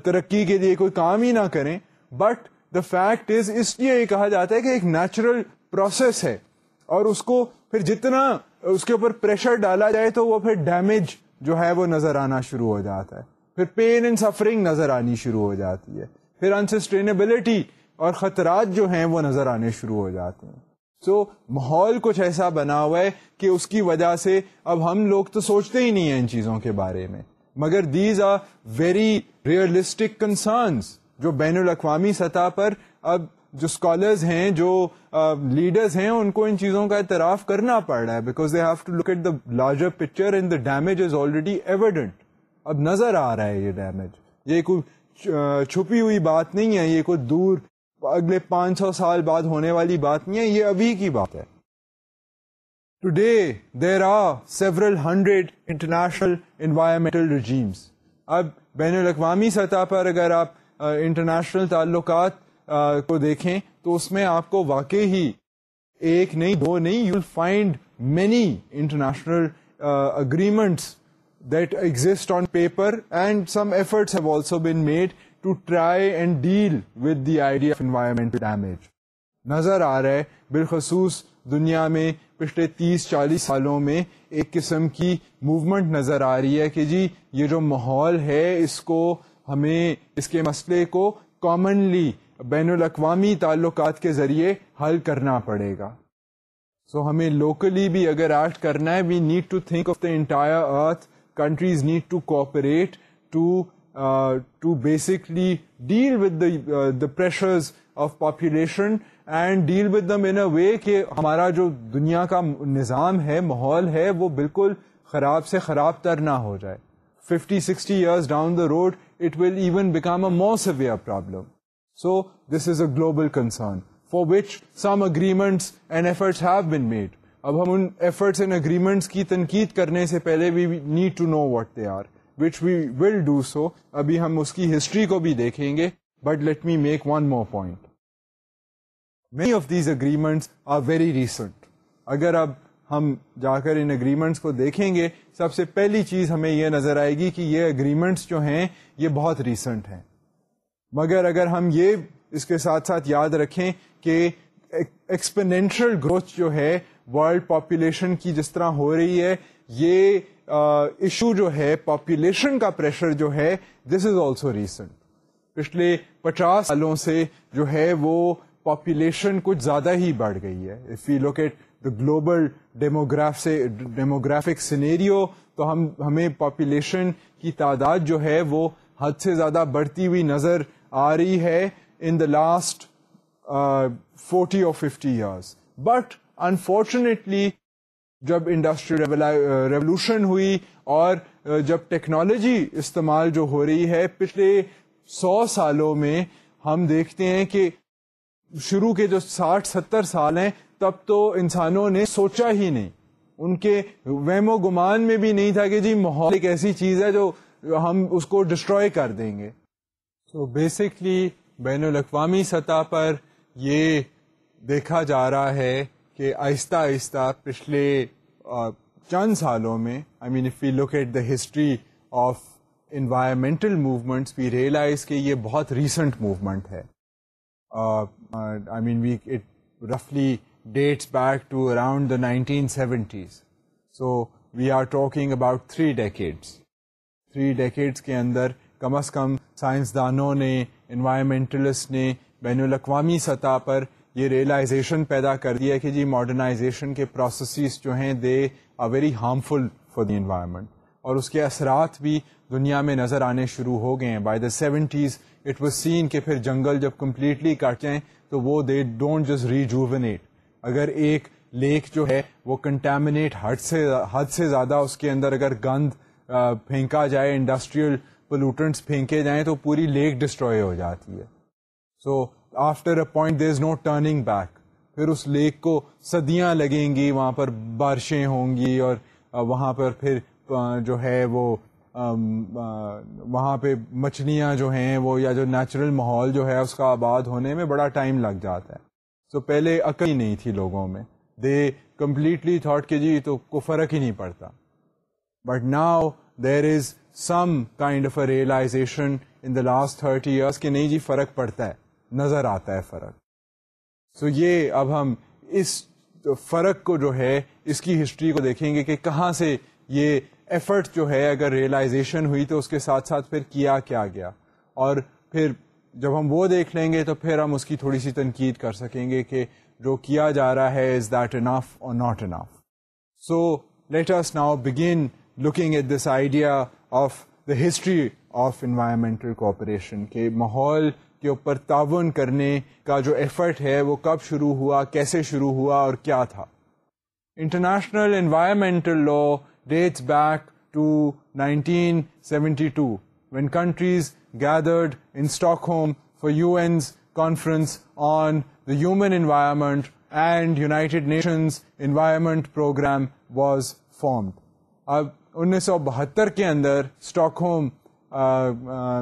ترقی کے لیے کوئی کام ہی نہ کریں۔ بٹ دا فیکٹ از اس لیے یہ کہا جاتا ہے کہ ایک نیچرل پروسیس ہے۔ اور اس کو پھر جتنا اس کے اوپر پریشر ڈالا جائے تو وہ پھر ڈیمیج جو ہے وہ نظر آنا شروع ہو جاتا ہے۔ پھر پین اینڈ سفرنگ نظر آنی شروع ہو جاتی ہے۔ پھر انسسٹینیبلٹی اور خطرات جو ہیں وہ نظر آنے شروع ہو جاتے ہیں۔ سو so, ماحول کچھ ایسا بنا ہوا ہے کہ اس کی وجہ سے اب ہم لوگ تو سوچتے ہی نہیں ہیں ان چیزوں کے بارے میں۔ مگر these are very realistic concerns جو بین الاقوامی سطح پر اب جو اسکالرز ہیں، جو لیڈرز ہیں، ان کو ان چیزوں کا اعتراف کرنا پڑ رہا ہے because they have to look at the larger picture and the damage is already evident اب نظر آ رہا ہے یہ ڈیمیج یہ کوئی چھپی ہوئی بات نہیں ہے، یہ کوئی دور، اگلے پانچ سو سال بعد ہونے والی بات نہیں ہے، یہ ابھی کی بات ہے. Today there are several hundred international environmental regimes اب بین الاقوامی سطح پر اگر آپ انٹرنیشنل تعلقات کو دیکھیں تو اس میں آپ کو واقع ہی ایک نہیں، دو نہیں you find many international agreements that exist on paper and some efforts have also been made to try and deal with the idea of environment damage نظر آ رہا ہے، بالخصوص دنیا میں پچھلے تیس، چالیس سالوں میں ایک قسم کی موومنٹ نظر آ رہی ہے کہ جی یہ جو ماحول ہے، اس کو ہمیں اس کے مسئلے کو کامنلی بین الاقوامی تعلقات کے ذریعے حل کرنا پڑے گا۔ سو so, ہمیں لوکلی بھی اگر ایکٹ کرنا ہے we need to think of the entire earth countries need to cooperate to to basically deal with the pressures of population and deal with them in a way کہ ہمارا جو دنیا کا نظام ہے ماحول ہے وہ بالکل خراب سے خراب تر نہ ہو جائے۔ Fifty sixty years down the road it will even become a more severe problem so this is a global concern for which some agreements and efforts have been made اب ہم ان ایفرٹس اینڈ اگریمنٹس کی تنقید کرنے سے پہلے we need to know what they are which we will do so ابھی ہم اس کی ہسٹری کو بھی دیکھیں گے but let me make one more point many of these agreements are very recent اگر اب ہم جا کر ان اگریمنٹس کو دیکھیں گے، سب سے پہلی چیز ہمیں یہ نظر آئے گی کہ یہ اگریمنٹس جو ہیں، یہ بہت ریسنٹ ہیں۔ مگر اگر ہم یہ اس کے ساتھ ساتھ یاد رکھیں کہ ایکسپینشل گروتھ جو ہے ورلڈ پاپولیشن کی جس طرح ہو رہی ہے، یہ ایشو جو ہے پاپولیشن کا پریشر جو ہے دس از آلسو ریسنٹ پچھلے پچاس سالوں سے جو ہے، وہ پاپولیشن کچھ زیادہ ہی بڑھ گئی ہے۔ If you look at the global demograph سے ڈیموگرافک سینیریو تو ہم، ہمیں پاپولیشن کی تعداد جو ہے وہ حد سے زیادہ بڑھتی ہوئی نظر آ رہی ہے ان دا لاسٹ فورٹی اور ففٹی ایئرس بٹ انفارچونیٹلی جب انڈسٹریل ریولوشن ہوئی اور جب ٹیکنالوجی استعمال جو ہو رہی ہے، پچھلے سو سالوں میں ہم دیکھتے ہیں کہ شروع کے جو ساٹھ ستر سال ہیں تب تو انسانوں نے سوچا ہی نہیں۔ ان کے ویم و گمان میں بھی نہیں تھا کہ جی ماحول ایک ایسی چیز ہے جو ہم اس کو ڈسٹروائے کر دیں گے۔ تو بیسکلی بین الاقوامی سطح پر یہ دیکھا جا رہا ہے کہ آہستہ آہستہ پچھلے چند سالوں میں I mean if you look at the history of environmental movements we realize کہ یہ بہت ریسنٹ موومنٹ ہے۔ I mean we it رفلی dates back to around the nineteen seventies so we are talking about three decades three decades کے اندر کم از کم سائنسدانوں نے environmentalist نے، بین الاقوامی سطح پر یہ ریئلائزیشن پیدا کر دیا کہ جی ماڈرنائزیشن کے پروسیسز جو ہیں they are very harmful for the environment اور اس کے اثرات بھی دنیا میں نظر آنے شروع ہو گئے ہیں. By the seventies it was seen کہ پھر جنگل جب کمپلیٹلی کاٹ جائیں، تو وہ دے ڈونٹ جسٹ ریجوونیٹ اگر ایک لیک جو ہے وہ کنٹامنیٹ حد سے حد سے زیادہ اس کے اندر اگر گند پھینکا جائے انڈسٹریل پولوٹنٹس پھینکے جائیں تو پوری لیک ڈسٹروائے ہو جاتی ہے۔ So after a point there is no turning back پھر اس لیک کو صدیاں لگیں گی، وہاں پر بارشیں ہوں گی اور وہاں پر پھر جو ہے وہ وہاں پہ مچھلیاں جو ہیں وہ یا جو نیچرل ماحول جو ہے اس کا آباد ہونے میں بڑا ٹائم لگ جاتا ہے۔ تو پہلے عقل ہی نہیں تھی لوگوں میں۔ دے کمپلیٹلی تھاٹ کہ جی تو کو فرق ہی نہیں پڑتا۔ But now there is some kind of a realization in the last thirty years کہ نہیں جی فرق پڑتا ہے، نظر آتا ہے فرق۔ سو so یہ اب ہم اس فرق کو جو ہے، اس کی ہسٹری کو دیکھیں گے کہ کہاں سے یہ ایفرٹ جو ہے، اگر ریئلائزیشن ہوئی تو اس کے ساتھ ساتھ پھر کیا کیا گیا۔ اور پھر جب ہم وہ دیکھ لیں گے تو پھر ہم اس کی تھوڑی سی تنقید کر سکیں گے کہ جو کیا جا رہا ہے از دیٹ انف اور not enough so let us now begin looking at this idea of the history of environmental cooperation کے ماحول کے اوپر تعاون کرنے کا جو ایفرٹ ہے، وہ کب شروع ہوا، کیسے شروع ہوا اور کیا تھا؟ International environmental law dates back to nineteen seventy two when countries gathered in Stockholm for U N's conference on the human environment and United Nations Environment Programme was formed اب انیس سو بہتر کے اندر اسٹاک ہوم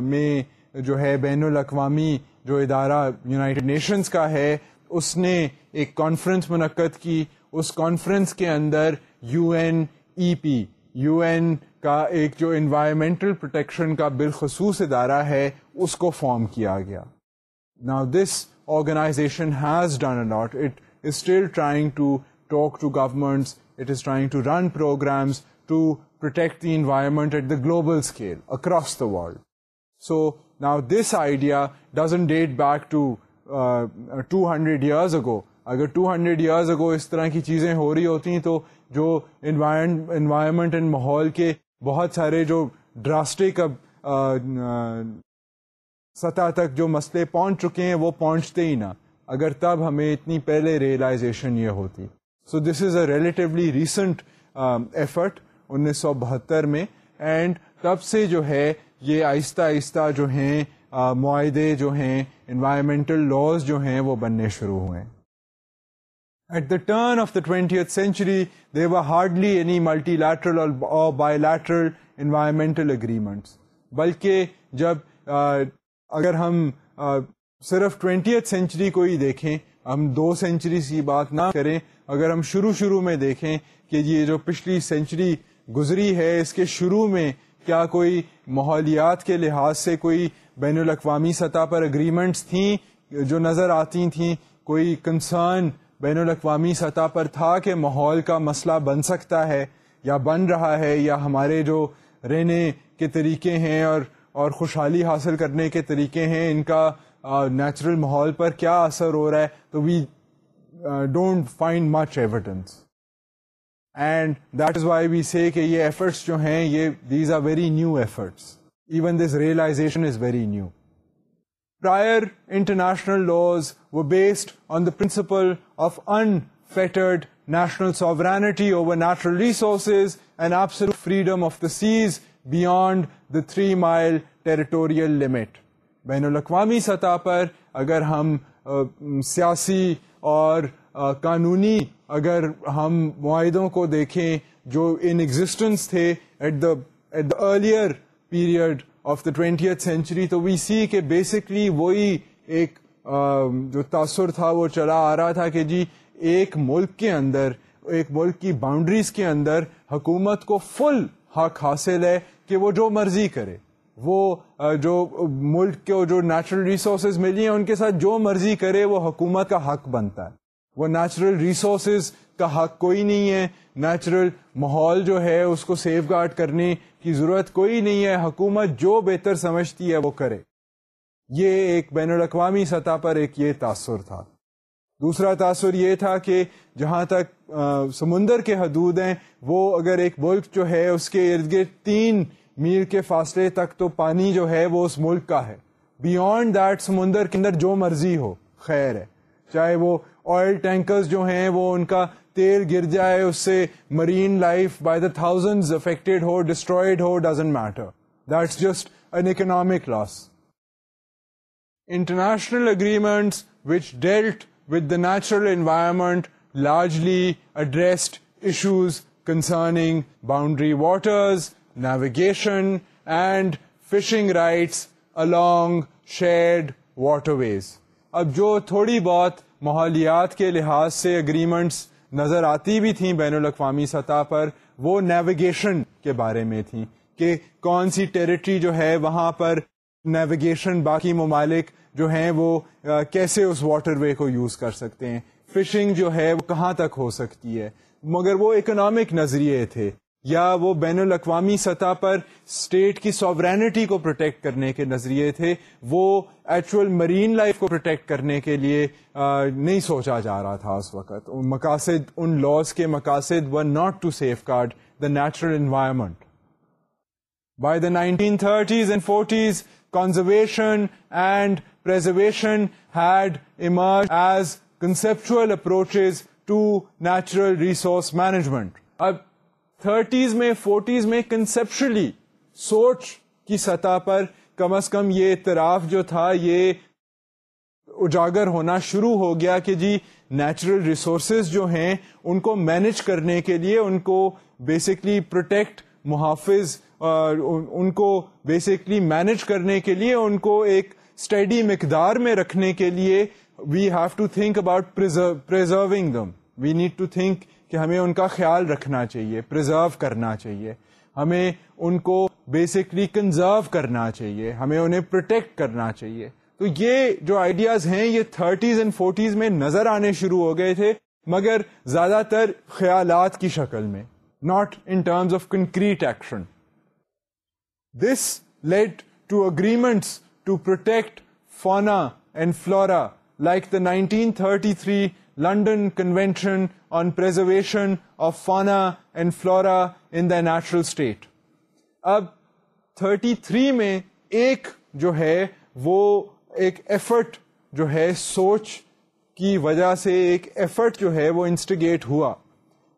میں جو ہے بین الاقوامی جو ادارہ یونائٹڈ نیشنز کا ہے، اس نے ایک کانفرنس منعقد کی۔ اس کانفرنس کے اندر U N E P U N کا ایک جو انوائرمنٹل پروٹیکشن کا بالخصوص ادارہ ہے، اس کو فارم کیا گیا۔ نا this organization has done a lot it is still trying to talk to governments it is trying to run programmes to protect the environment at the global scale across the world so now this idea doesn't date back to two hundred years ago اگر to hundred years اگو اس طرح کی چیزیں ہو رہی ہوتی تو جو environment and ماحول کے بہت سارے جو ڈراسٹک اب سطح تک جو مسئلے پہنچ چکے ہیں، وہ پہنچتے ہی نہ۔ اگر تب ہمیں اتنی پہلے ریئلائزیشن یہ ہوتی۔ So this is a relatively recent effort انیس سو بہتر میں۔ اینڈ تب سے جو ہے، یہ آہستہ آہستہ جو ہیں معاہدے جو ہیں انوائرمنٹل لاز جو ہیں، وہ بننے شروع ہوئے۔ ہیں at the turn of the twenty century there were hardly any multilateral اور بائی لیٹرل انوائرمنٹل اگریمنٹس بلکہ جب اگر ہم صرف ٹوینٹی سینچری کو ہی دیکھیں ہم دو سینچریز کی بات نہ کریں اگر ہم شروع شروع میں دیکھیں کہ یہ جو پچھلی سینچری گزری ہے اس کے شروع میں کیا کوئی ماحولیات کے لحاظ سے کوئی بین الاقوامی سطح پر اگریمنٹس تھیں جو نظر آتی تھیں کوئی کنسرن بین الاقوامی سطح پر تھا کہ ماحول کا مسئلہ بن سکتا ہے یا بن رہا ہے یا ہمارے جو رہنے کے طریقے ہیں اور اور خوشحالی حاصل کرنے کے طریقے ہیں، ان کا نیچرل ماحول پر کیا اثر ہو رہا ہے؟ تو we don't find much evidence and that is why we see کہ یہ ایفرٹس جو ہیں، یہ these are very new efforts even this realization is very new prior international laws were based on the principle of unfettered national sovereignty over natural resources and absolute freedom of the seas beyond the three mile territorial limit بین الاقوامی سطح پر اگر ہم سیاسی اور قانونی اگر ہم معاہدوں کو دیکھیں جو ان ایگزٹنس تھے at the at the earlier period of the twenty century تو وی سی کہ بیسکلی وہی ایک جو تاثر تھا وہ چلا آ رہا تھا کہ جی ایک ملک کے اندر، ایک ملک کی باؤنڈریز کے اندر حکومت کو فل حق حاصل ہے کہ وہ جو مرضی کرے۔ وہ جو ملک کے جو نیچرل ریسورسز ملی ہیں ان کے ساتھ جو مرضی کرے وہ حکومت کا حق بنتا ہے۔ وہ نیچرل ریسورسز کا حق کوئی نہیں ہے۔ نیچرل ماحول جو ہے، اس کو سیف گارڈ کرنے کی ضرورت کوئی نہیں ہے۔ حکومت جو بہتر سمجھتی ہے، وہ کرے۔ یہ ایک بین الاقوامی سطح پر ایک یہ تاثر تھا۔ دوسرا تاثر یہ تھا کہ جہاں تک سمندر کے حدود ہیں، وہ اگر ایک ملک جو ہے، اس کے ارد گرد تین میل کے فاصلے تک تو پانی جو ہے، وہ اس ملک کا ہے۔ بیونڈ دیٹ سمندر کے اندر جو مرضی ہو، خیر ہے۔ چاہے وہ آئل ٹینکرز جو ہیں، وہ ان کا تیل گر جائے، اس سے marine life by the thousand affected who destroyed who doesn't matter that's just an economic loss international agreements which dealt with the natural environment largely addressed issues concerning boundary waters navigation and fishing rights along shared waterways اب جو تھوڑی بہت ماحولیات کے لحاظ سے agreements نظر آتی بھی تھیں بین الاقوامی سطح پر، وہ نیویگیشن کے بارے میں تھیں کہ کون سی ٹیریٹری جو ہے وہاں پر نیویگیشن باقی ممالک جو ہیں وہ کیسے اس واٹر وے کو یوز کر سکتے ہیں؟ فشنگ جو ہے وہ کہاں تک ہو سکتی ہے؟ مگر وہ اکنامک نظریے تھے۔ یا وہ بین الاقوامی سطح پر اسٹیٹ کی سوورینٹی کو پروٹیکٹ کرنے کے نظریے تھے، وہ ایکچوئل مرین لائف کو پروٹیکٹ کرنے کے لیے نہیں سوچا جا رہا تھا اس وقت۔ مقاصد، ان لاس کے مقاصد were not to safeguard the natural environment by the nineteen thirties and forties conservation and preservation had emerge as conceptual approaches to natural resource management اب تھرٹیز میں، فورٹیز میں کنسپشلی سوچ کی سطح پر کم از کم یہ اعتراف جو تھا، یہ اجاگر ہونا شروع ہو گیا کہ جی نیچرل ریسورسز جو ہیں، ان کو مینج کرنے کے لیے، ان کو بیسکلی پروٹیکٹ محافظ ان کو بیسکلی مینج کرنے کے لیے، ان کو ایک اسٹڈی مقدار میں رکھنے کے لیے we have to think about preserving them we need to think کہ ہمیں ان کا خیال رکھنا چاہیے پرزرو کرنا چاہیے۔ ہمیں ان کو بیسکلی کنزرو کرنا چاہیے ہمیں انہیں پروٹیکٹ کرنا چاہیے۔ تو یہ جو آئیڈیاز ہیں یہ تھرٹیز اینڈ فورٹیز میں نظر آنے شروع ہو گئے تھے مگر زیادہ تر خیالات کی شکل میں not in terms of concrete action this led to agreements to protect fauna and flora, like the 1933 London Convention on Preservation of Fauna and Flora in their natural state. اب 33 میں ایک جو ہے وہ ایک ایفرٹ جو ہے سوچ کی وجہ سے ایک ایفرٹ جو ہے وہ انسٹیگیٹ ہوا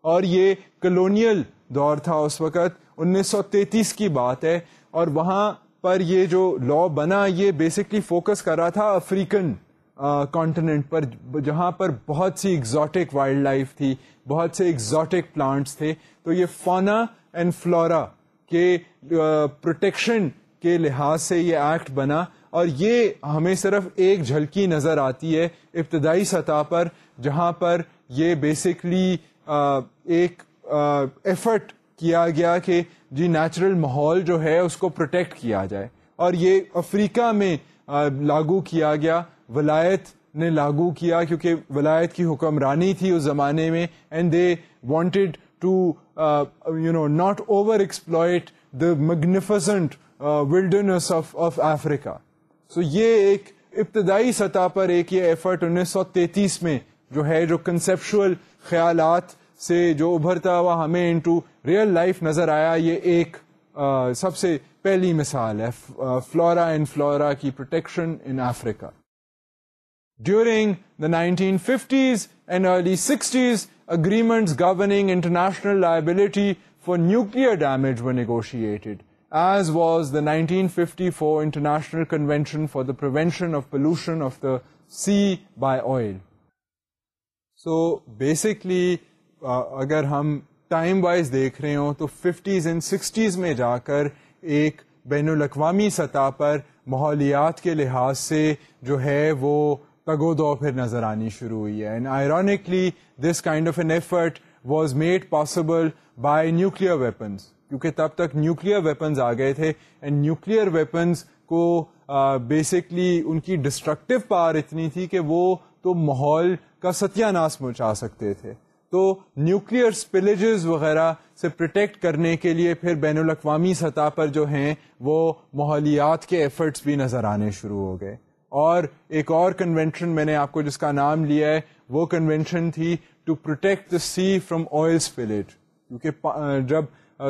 اور یہ کلونیل دور تھا اس وقت، انیس سو تینتیس کی بات ہے اور وہاں پر یہ جو لا بنا، یہ بیسکلی فوکس کر رہا تھا افریقن کانٹیننٹ پر، جہاں پر بہت سی ایگزاٹک وائلڈ لائف تھی، بہت سے ایگزاٹک پلانٹس تھے۔ تو یہ فونا اینڈ فلورا کے پروٹیکشن کے لحاظ سے یہ ایکٹ بنا۔ اور یہ ہمیں صرف ایک جھلکی نظر آتی ہے ابتدائی سطح پر، جہاں پر یہ بیسکلی ایک ایفرٹ کیا گیا کہ جی نیچرل ماحول جو ہے اس کو پروٹیکٹ کیا جائے۔ اور یہ افریقہ میں لاگو کیا گیا۔ ولایت نے لاگو کیا کیونکہ ولایت کی حکمرانی تھی اس زمانے میں and they wanted to you know not over exploit the magnificent wildness of of Africa so یہ ایک ابتدائی سطح پر ایک یہ ایفرٹ انیس سو تینتیس میں جو ہے، جو کنسپشل خیالات سے جو ابھرتا ہوا ہمیں انٹو ریئل لائف نظر آیا، یہ ایک uh, سب سے پہلی مثال ہے فلورا اینڈ فلورا کی protection in Africa during the nineteen fifties and early sixties agreements governing international liability for nuclear damage were negotiated as was the nineteen fifty four international convention for the prevention of pollution of the sea by oil so basically اگر ہم time wise دیکھ رہے ہوں تو fifties and sixties میں جا کر ایک بین الاقوامی سطح پر ماحولیات کے لحاظ سے جو ہے وہ تگو دو پھر نظر آنی شروع ہوئی ہے and ironically this kind of an effort was made possible by nuclear weapons کیونکہ تب تک نیوکل ویپنز آ گئے تھے اینڈ نیوکل ویپنز کو بیسکلی uh, ان کی ڈسٹرکٹیو پاور اتنی تھی کہ وہ تو ماحول کا ستیہ ناس مچا سکتے تھے تو نیوکل اسپلیجز وغیرہ سے پروٹیکٹ کرنے کے لیے پھر بین الاقوامی سطح پر جو ہیں وہ ماحولیات کے ایفرٹس بھی نظر آنے شروع ہو گئے اور ایک اور کنونشن میں نے آپ کو جس کا نام لیا ہے، وہ کنونشن تھی to protect the sea from oil spilt کیونکہ جب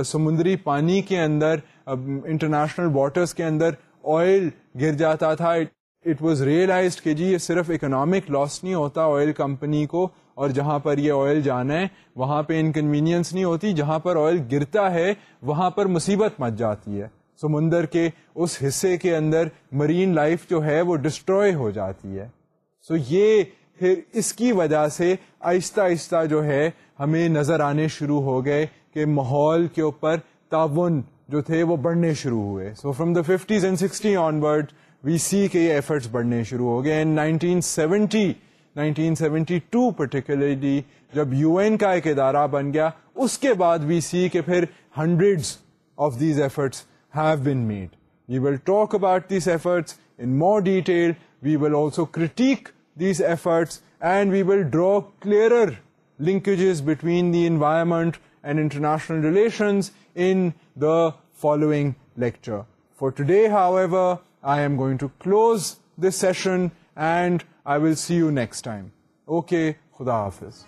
سمندری پانی کے اندر انٹرنیشنل واٹرس کے اندر آئل گر جاتا تھا اٹ واز ریئلائزڈ کہ جی یہ صرف اکنامک لاس نہیں ہوتا آئل کمپنی کو، اور جہاں پر یہ آئل جانا ہے، وہاں پہ انکنوینئنس نہیں ہوتی، جہاں پر آئل گرتا ہے، وہاں پر مصیبت مچ جاتی ہے۔ سمندر کے اس حصے کے اندر مرین لائف جو ہے وہ ڈسٹروائے ہو جاتی ہے۔ سو so یہ پھر اس کی وجہ سے آہستہ آہستہ جو ہے ہمیں نظر آنے شروع ہو گئے کہ ماحول کے اوپر تعاون جو تھے وہ بڑھنے شروع ہوئے۔ So from the fifties and sixty onward we see کے یہ ایفرٹس بڑھنے شروع ہو گئے۔ Nineteen seventy nineteen seventy two particularly جب یو این کا ایک ادارہ بن گیا، اس کے بعد وی سی کے پھر hundred of these efforts have been made. We will talk about these efforts in more detail. We will also critique these efforts, and we will draw clearer linkages between the environment and international relations in the following lecture. For today, however, I am going to close this session, and I will see you next time. Okay, Khuda Hafiz.